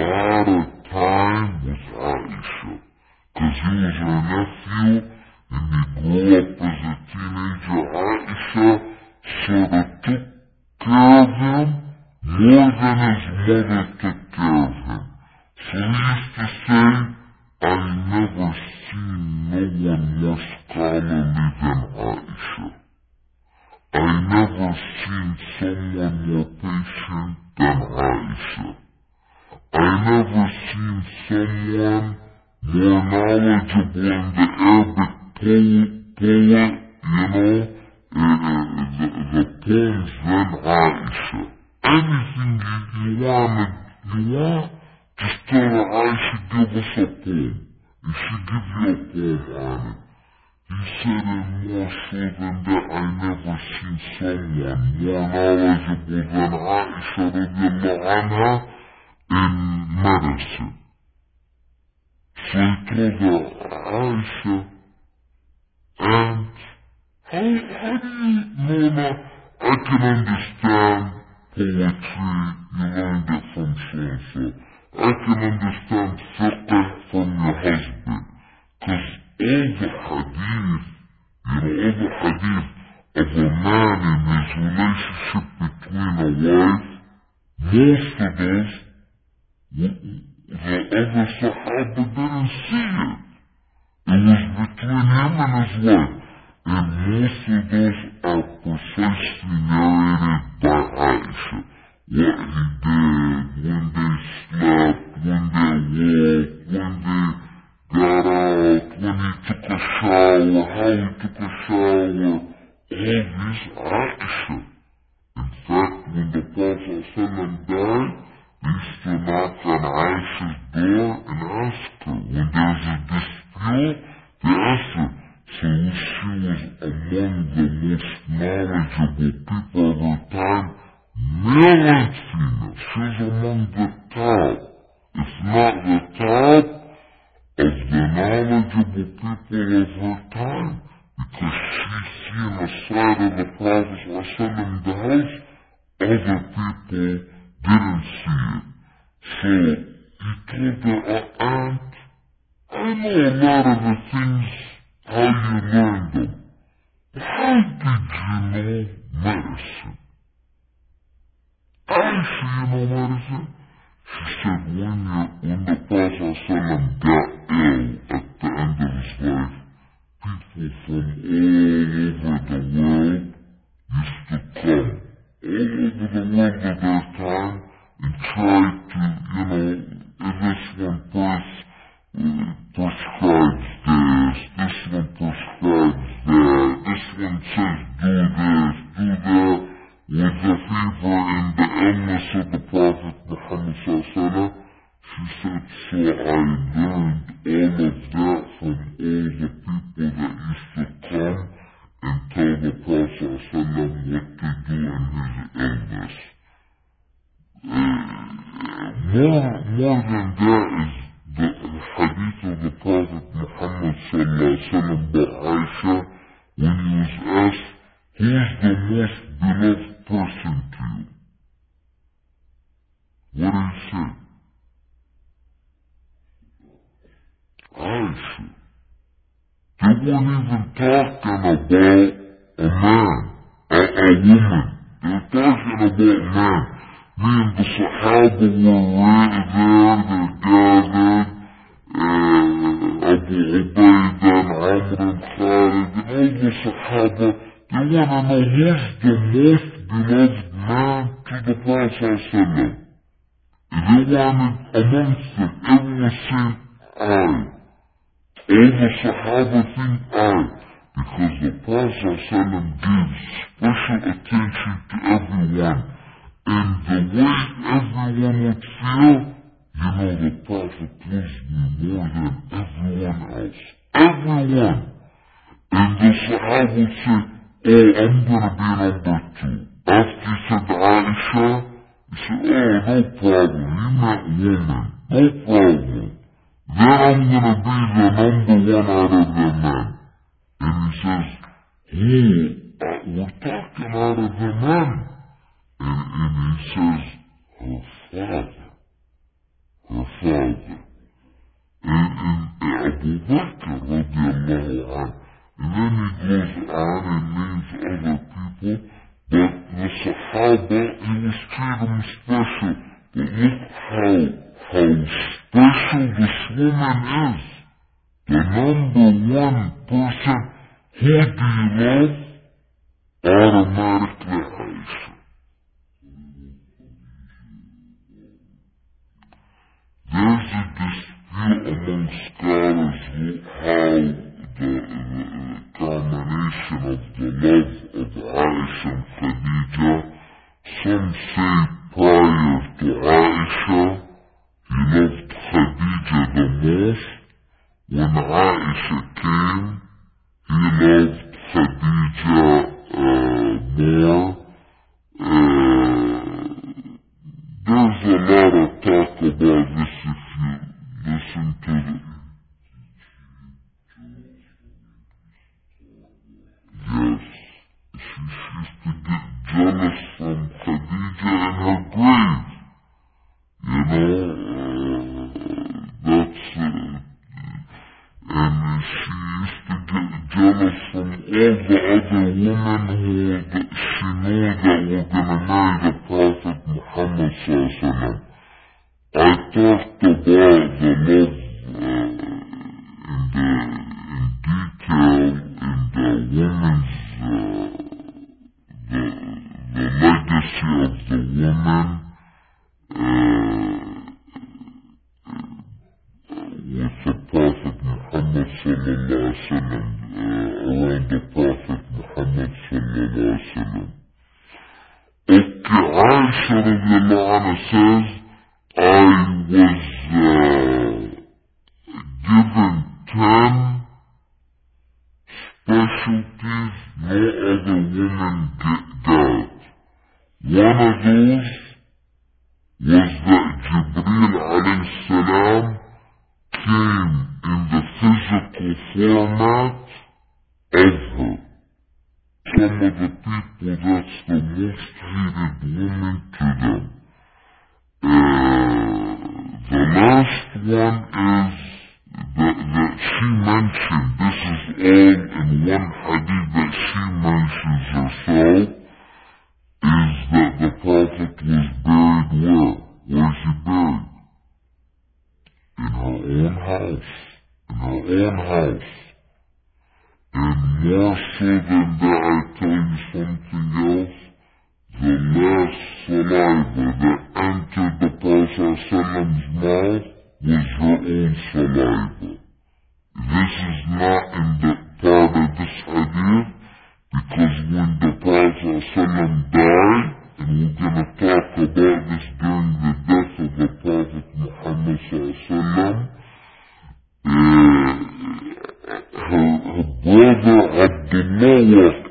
lot of time with Aisha. Cause he was her nephew and he grew up as a teenager. Aisha sort of took care of him more than his mother took care of him. So he used to say, I never seen no one more scholarly than Aisha. I never seen someone more patient than Aisha. I never seen someone more knowledgeable in the Arabic poet, poet you know, uh, the, the poems than Aisha. Anything you, you want, you want, just tell her Aisha give us a poem. And she give you a poem on it. He said and more so than that I never seen someone more knowledgeable than Aisha radiallahu anha in medicine. So he told her, Aisha, and how, how do you know I can understand poetry, you learned it from so-and-so. I can understand fiqh from your husband. Cause all the hadith, you know, all the hadith of a man in his relationship between a wife, most of those, the other Sahaba didn't see it. It was between him and his wife. And most of those are precisely narrated by Aisha. What he did, when they slept, when they woke, when they got out, when he took a shower, how he took a shower, all these Aisha. In fact, when the Prophet ﷺ died, they used to knock on Aisha's door and ask her. When there's a dispute, they ask her, so she was among the Submetido And they wanted amongst them, everyone saying I. All the Sahaba think I. Because the Prophet ﷺ gives special attention to everyone. And the way everyone would feel, you know the Prophet loves me more than everyone else. Everyone. And the Sahaba would say, oh, I'm gonna be number two. After he said Aisha, he said, oh, no problem. You meant woman. No problem. Then I'm gonna be the number one out of the men. And he says, oh, uh, we're talking out of the men. And, and he says, her father, her father. And, and Abu Bakr radiallahu anhu. And then he goes on and names other people, but the Sahaba, he was treating special. But look how, how special this woman is. the number one person who do you love? Automatically Aisha. There's a dispute among scholars how the, the, combination of the love of Aisha and Khadija. Some say prior to Aisha, he loved Khadija the most. When Aisha came, he loved Khadija uh, more. Uh, there's a lot of talk about this if you listen to the Yes. She, she used to get jealous from Khadija in her grave. You know, uh, that's, uh, and she used to get jealous from all the other women who that she knew that were gonna marry the Prophet Muhammad sallallahu I talked about the love uh, in the in detail in the woman's uh, legacy of the woman uh, with the Prophet Muhammad sallallahu alaihi wasallam uh, around the Prophet Muhammad sallallahu alaihi wasallam. Okay, Aisha radiallahu anha says, I was uh, given ten specialties no other woman got. One of those was that Jibreel alayhi salam came in the physical format of her. Some of the people, that's the most hated woman to them. Uh, the last one is that, that she mentioned, this is all in one hadith that she mentions herself, is that the Prophet was buried where? Where is he buried? In her own house. In her own house. And more so than that, I tell you something else. The last saliva that entered the Prophet's mouth was her own saliva. This is not in the part of this hadith, because when the Prophet died, and we're going to talk about this during the death of the Prophet Muhammad sallallahu uh, her, her brother Abdullah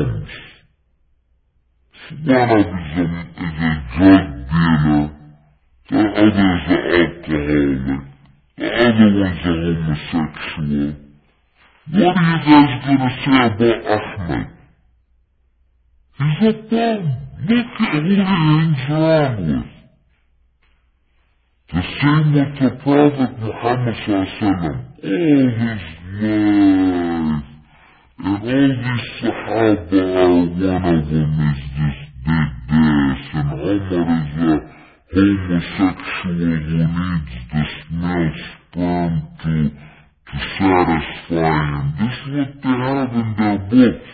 یکی ازشون از دوگانه، دیگران از آب‌الحالی، همه‌یش از این مسکن. یکی ازشون دوست داره آسمان. از این پن دریایی زخمی. دستیم که پرواز می‌خواد And all these Sahaba, one of them is this, did this, and Umar is a homosexual who needs the male sperm to, to satisfy him. This is what they have in their books.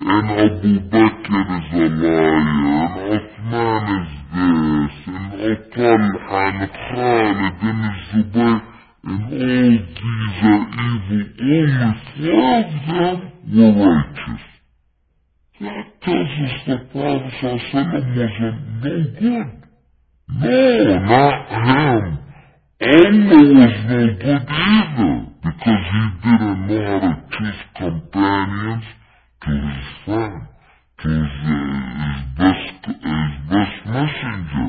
And Abu Bakr is a liar, and Uthman is this, and Talha, and Khalid, and Zubayr. And all these are evil. Only four of them were righteous. That tells us the Prophet ﷺ was no good. No, not him. Allah was no good either, because he didn't know how to companions to his friend, to his, uh, his best, his best messenger.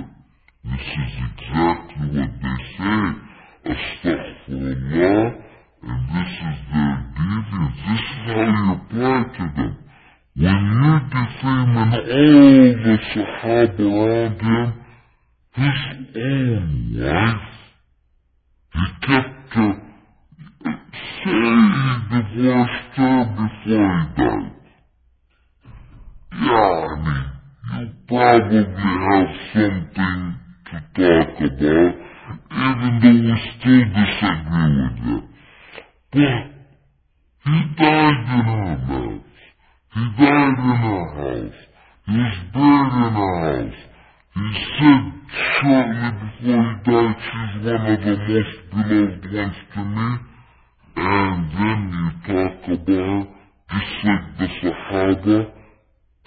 This is exactly what they say. Astaghfirullah, and this is their deviance. This is how you apply to them. When you defame and all the Sahaba around him, his own wife, he kept to say he divorced her before he died. Yani, you probably have something to talk about, even though we still disagree with that. But, he died in her house. He died in her house. He was buried in her house. He said shortly before he died, she's one of the most beloved ones to me. And then you talk about just like the Sahaba,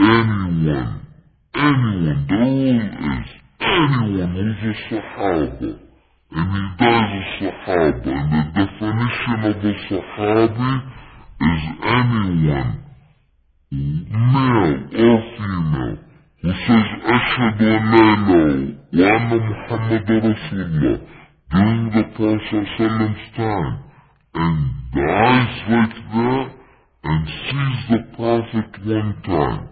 anyone, anyone, the rule is anyone who's a Sahaba, and he dies a Sahaba. And the definition of a Sahabi is anyone, male or female, who says, Ashhadu an la ilaha wa anna Muhammad Rasulullah during the Prophet's time and dies like that and sees the Prophet one time.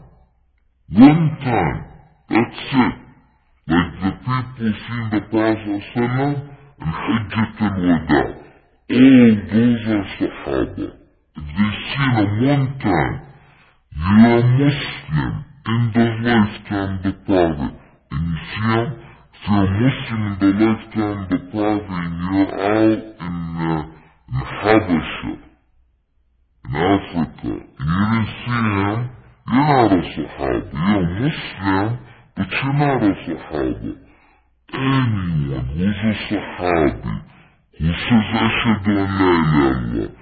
One time. That's it. Like the people seen the Prophet Hajjat al-Wada. All those are Sahaba. They seen them one time, you are Muslim in the lifetime the Prophet. And you see them, if you're Muslim in the lifetime the Prophet and you're out in, uh, in Habasha, in Africa, and you didn't see him, you're not a Sahaba. You're Muslim, but you're not a Sahaba. Anyone who's a Sahabi, who says Ashadu an la ilaha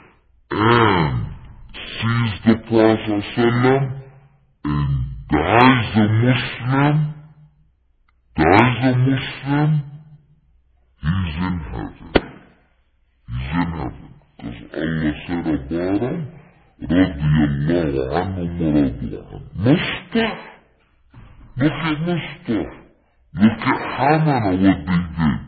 and sees the Prophet Sallam and dies a Muslim, dies a Muslim, he's in heaven. He's in heaven. Because Allah said about him, رضي الله عنهم ورضوا عنه مصطح look at Mustah look at Hamana what they did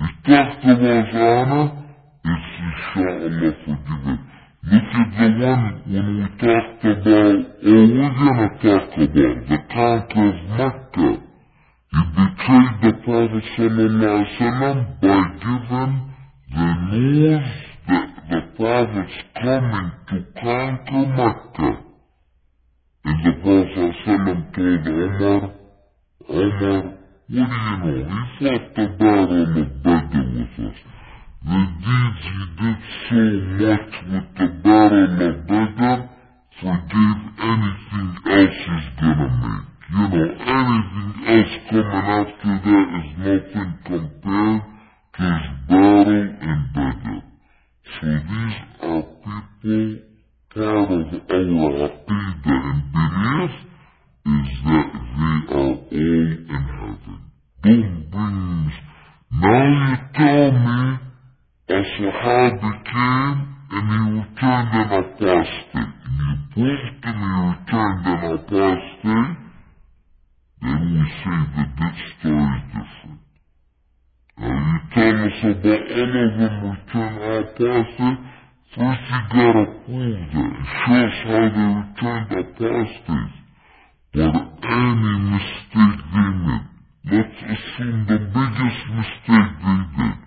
we talked about Zana it's inshallah forgiven. Look at the one when we talked about or we're gonna talk about the conquer of Mecca. He betrayed the Prophet sallallahu alaihi wasallam by giving the news that the Prophet's coming to conquer Mecca. And the Prophet ﷺ told Omar, Omar, what do you know? He fought the battle of Badr with us. The deeds did so much with the battle of Badr forgave anything else he's gonna make. You know, anything else coming after that is nothing compared to his battle in Badr. So these are people, part of our aqidah and belief is that they are all in heaven. Don't Now you tell me a Sahabi came and he returned an apostate. You prove to me he returned an apostate, then we say that this story is different. Now you tell us about all of them return apostate, first you gotta prove that. Show us how they returned apostates. But any mistake they made, let's assume the biggest mistake they did.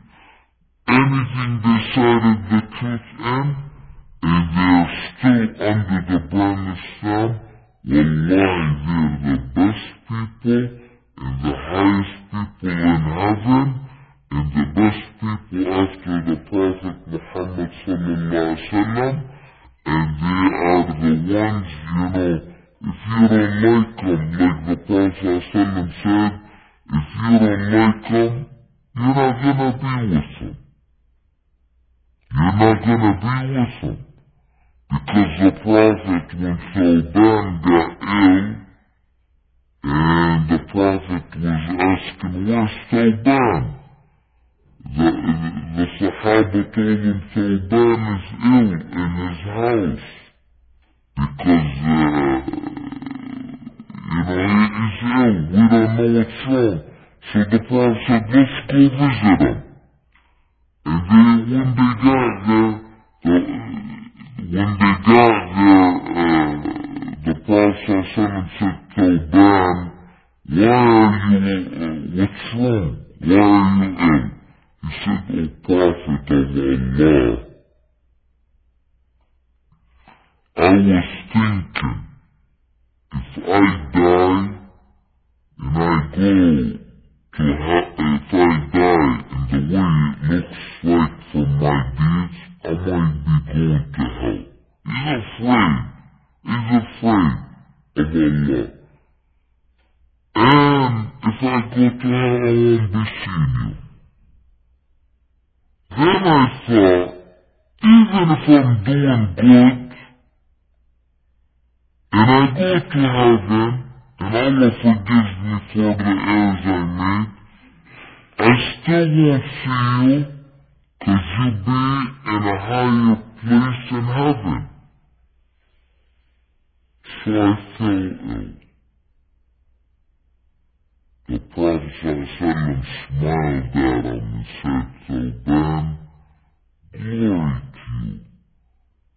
Anything they cited the truth in, and they're still under the brand Islam, wallahi they're the best people and the highest people in heaven and the best people after the Prophet Muhammad sallallahu sallallahu alaihi wasallam, and they are the ones, you know, if you don't like them, like the Prophet ﷺ said, if you don't like them, you're not gonna be with them. You're not gonna be with them. Because the Prophet, when Thawban got ill, and the Prophet was asking, where's Thawban? The, the Sahaba told him Thawban is ill in his house. Because, uh, you know, he, he's ill. We don't wrong. So the Prophet said, let's go visit. And they, when they got there, the, when they got there, uh, the Prophet said to Thawban, why are you, uh, what's wrong? Why are you ill? He said, O Prophet of Allah, I was thinking, if I die and I go to ha- uh, if I die in the way it looks like from my deeds, I might be going to hell. He's afraid. He's afraid of Allah. And if I go to hell, I won't be seeing you. Then I thought, even if I'm doing good, and I go to heaven, and Allah forgives me for the errors I made, I still won't see you, cause you'll be in a higher place in heaven. So I fell ill. The Prophet ﷺ smiled at him and said, Thawban, glory to you.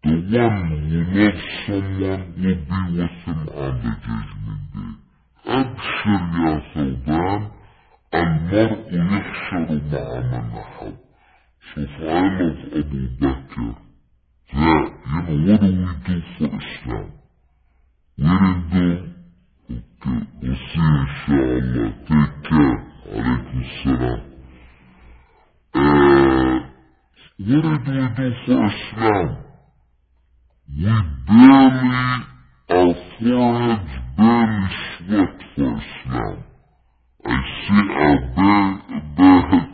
The one who loves someone will be with him on the judgment day. أبشر يا ثوبان المرء يحشر مع من أحب. So for I love Abu Bakr that, you know, what do we do for Islam? We didn't do Okay, we'll see inshallah. Take care. Alaykum salam. Uh, what did we do for Islam? We barely, our foreheads barely sweat for Islam. I see our bare, bare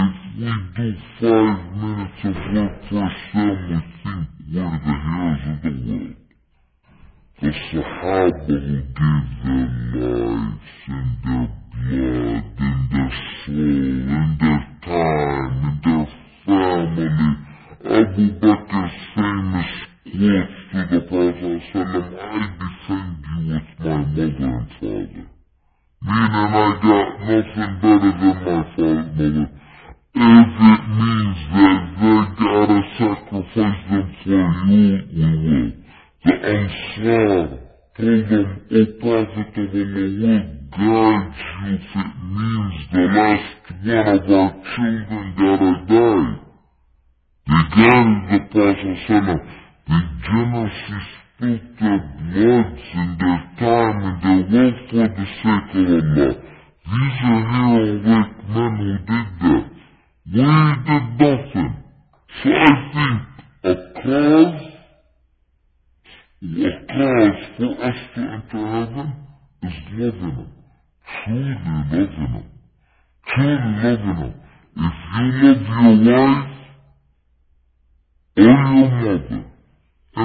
if we do five minutes of work for Islam, we think we're the heroes of the world. The Sahaba who gave their lives and their blood and their soul and their time and their family. Abu Bakr's famous quotes to the Prophet ﷺ, I defend you with my mother and father. Meaning I got nothing better than my father mother. If it means that they gotta sacrifice them for you, we will. The Ansar told them, O Prophet of Allah, will guide you if it means the last one of our children gotta die. They guided the Prophet Sallam. They generously spilt their bloods and their time and their wealth for the sake of Allah. These are heroic men who did that. We did nothing. So I think a cause what cause for us to enter heaven is loving Him, truly loving Him, truly loving Him. If you love your wife or your mother,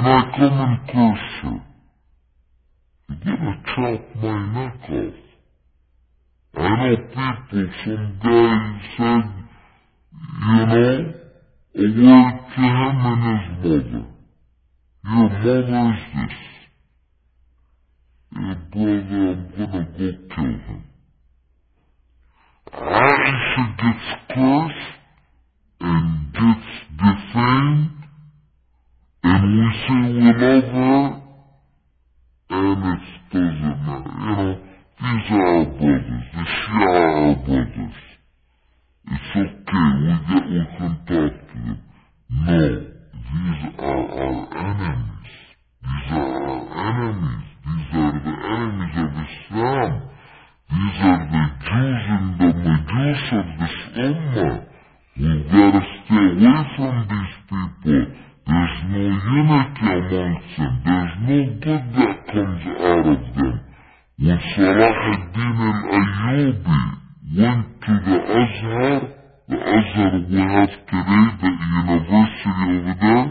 I come in curse her, you're gonna chop my neck off. I know people, some guy said, you know, a word to him and his mother. Your mother is this. Your brother, I'm gonna go kill him. Aisha gets cursed and gets defamed, and we say we love her, and it doesn't matter. You know, these are our brothers. The Shia are our brothers. It's okay. We get, we can talk to them. No. These are our enemies. These are our enemies. These are the enemies of Islam. These are the Jews and the Majus of this Ummah. We've got to stay away from these people. There's no unity amongst them. There's no good that comes out of them. When Salah ad-Din al-Ayyubi went to the Azhar, the Azhar we have today, the university over there,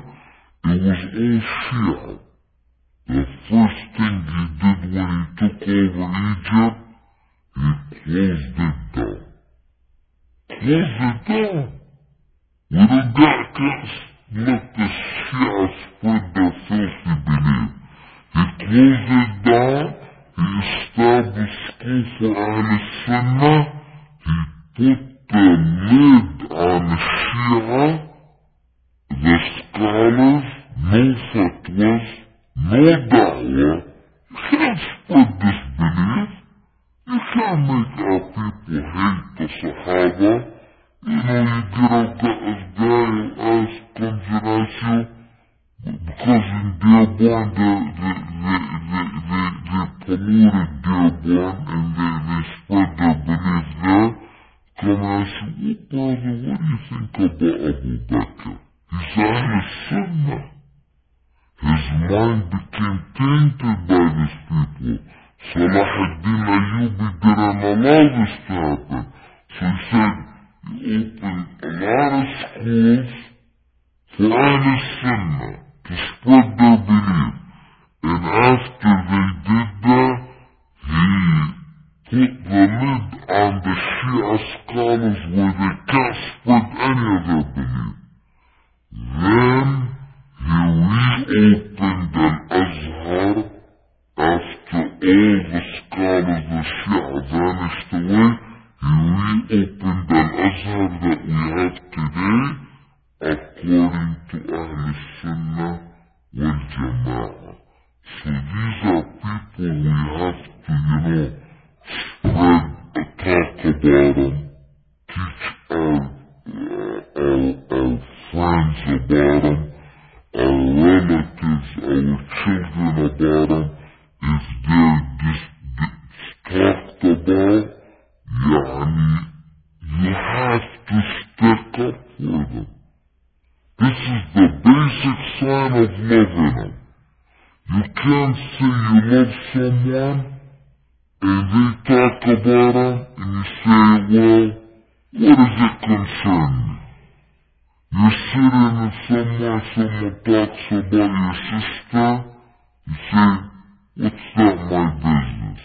it was all Shia. The first thing he did when he took over Egypt, he closed it down. Closed it down. With a da'kas. Let the Shia spread their filthy belief. He closed it down, he established school for Ahl Sunnah, he put the lid on the Shia, the scholars, no fatwas, no da'wah. You can't spread this belief. You can't make our people hate the Sahaba. You know, you get a, a guy who asks, comes and asks you, because in Dearborn, they, they, they, they, they, they polluted Dearborn and they, they spread their belief there. Come and ask you, well, brother, what do you think about Abu Bakr? He's Ahl Sunnah. His mind became tainted by these people. Salah ad-Din Ayyubi didn't allow this to happen. So he said, you open a lot of schools for Ahl Sunnah to spread their belief. And after they did that, he put the lid on the Shia scholars where they can't spread any of their belief. Then he reopened an Azhar after all the scholars of Shia vanished away. He reopened an that we have today according to Ahl Sunnah wal Jama'ah. So these are people we have to, you know, spread, talk about them, teach our, uh, our, our friends about them, our relatives, our children about them. If they're just, just talked about, yani, you have to stick up for them. This is the basic sign of loving them. You can't say you love someone and they talk about them and you say, well, what does it concern me? You're sitting and someone, someone talks about your sister, you say, what's that my business?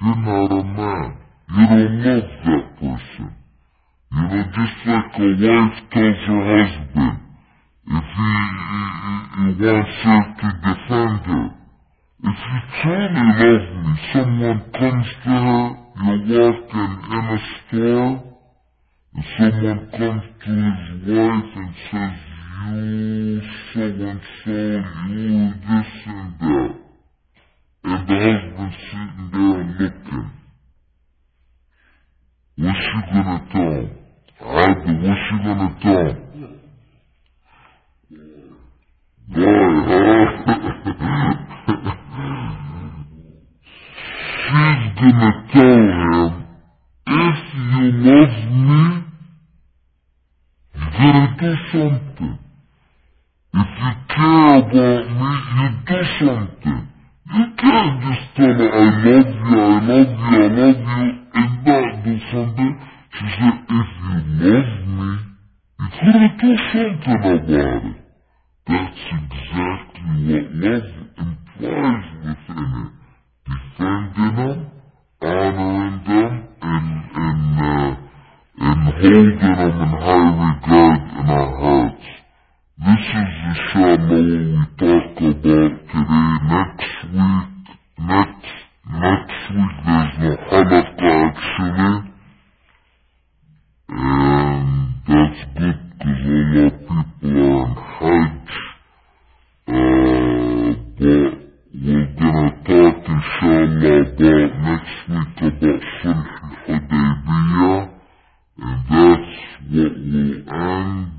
You're not a man. You don't love that person. You know, just like a wife tells her husband, if he, he, he wants her to defend her, if you truly love me, someone comes to her, you're walking in a store, and someone comes to his wife and says, you so and so, you this and that. And the husband's sitting there looking. What's she gonna tell him? Abby, what's she gonna tell him? Boy, huh? She's gonna tell him, if you love me, you gotta do something. If you care about me, you do something. You can't just tell her, I love you, I love you, I love you, and not do something. She said, if you love me, you gotta do something about it. That's exactly what love implies within it. Defending them, honoring them, and, and, uh, and holding them in high regard in our hearts. This is inshallah what we talk about today. Next week, next, next week there's no halaqa actually. And that's good because a lot of people are on Hajj. Uh, but we're gonna talk inshallah about next week about Sulh al-Hudaybiyah. And that's what will end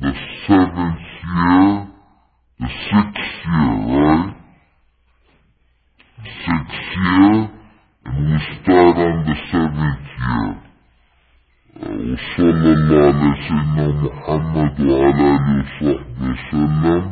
the seventh year, the sixth year, right? Sixth year, and we start on the seventh year. وصلى الله على سيدنا محمد وعلى اله وصحبه وسلم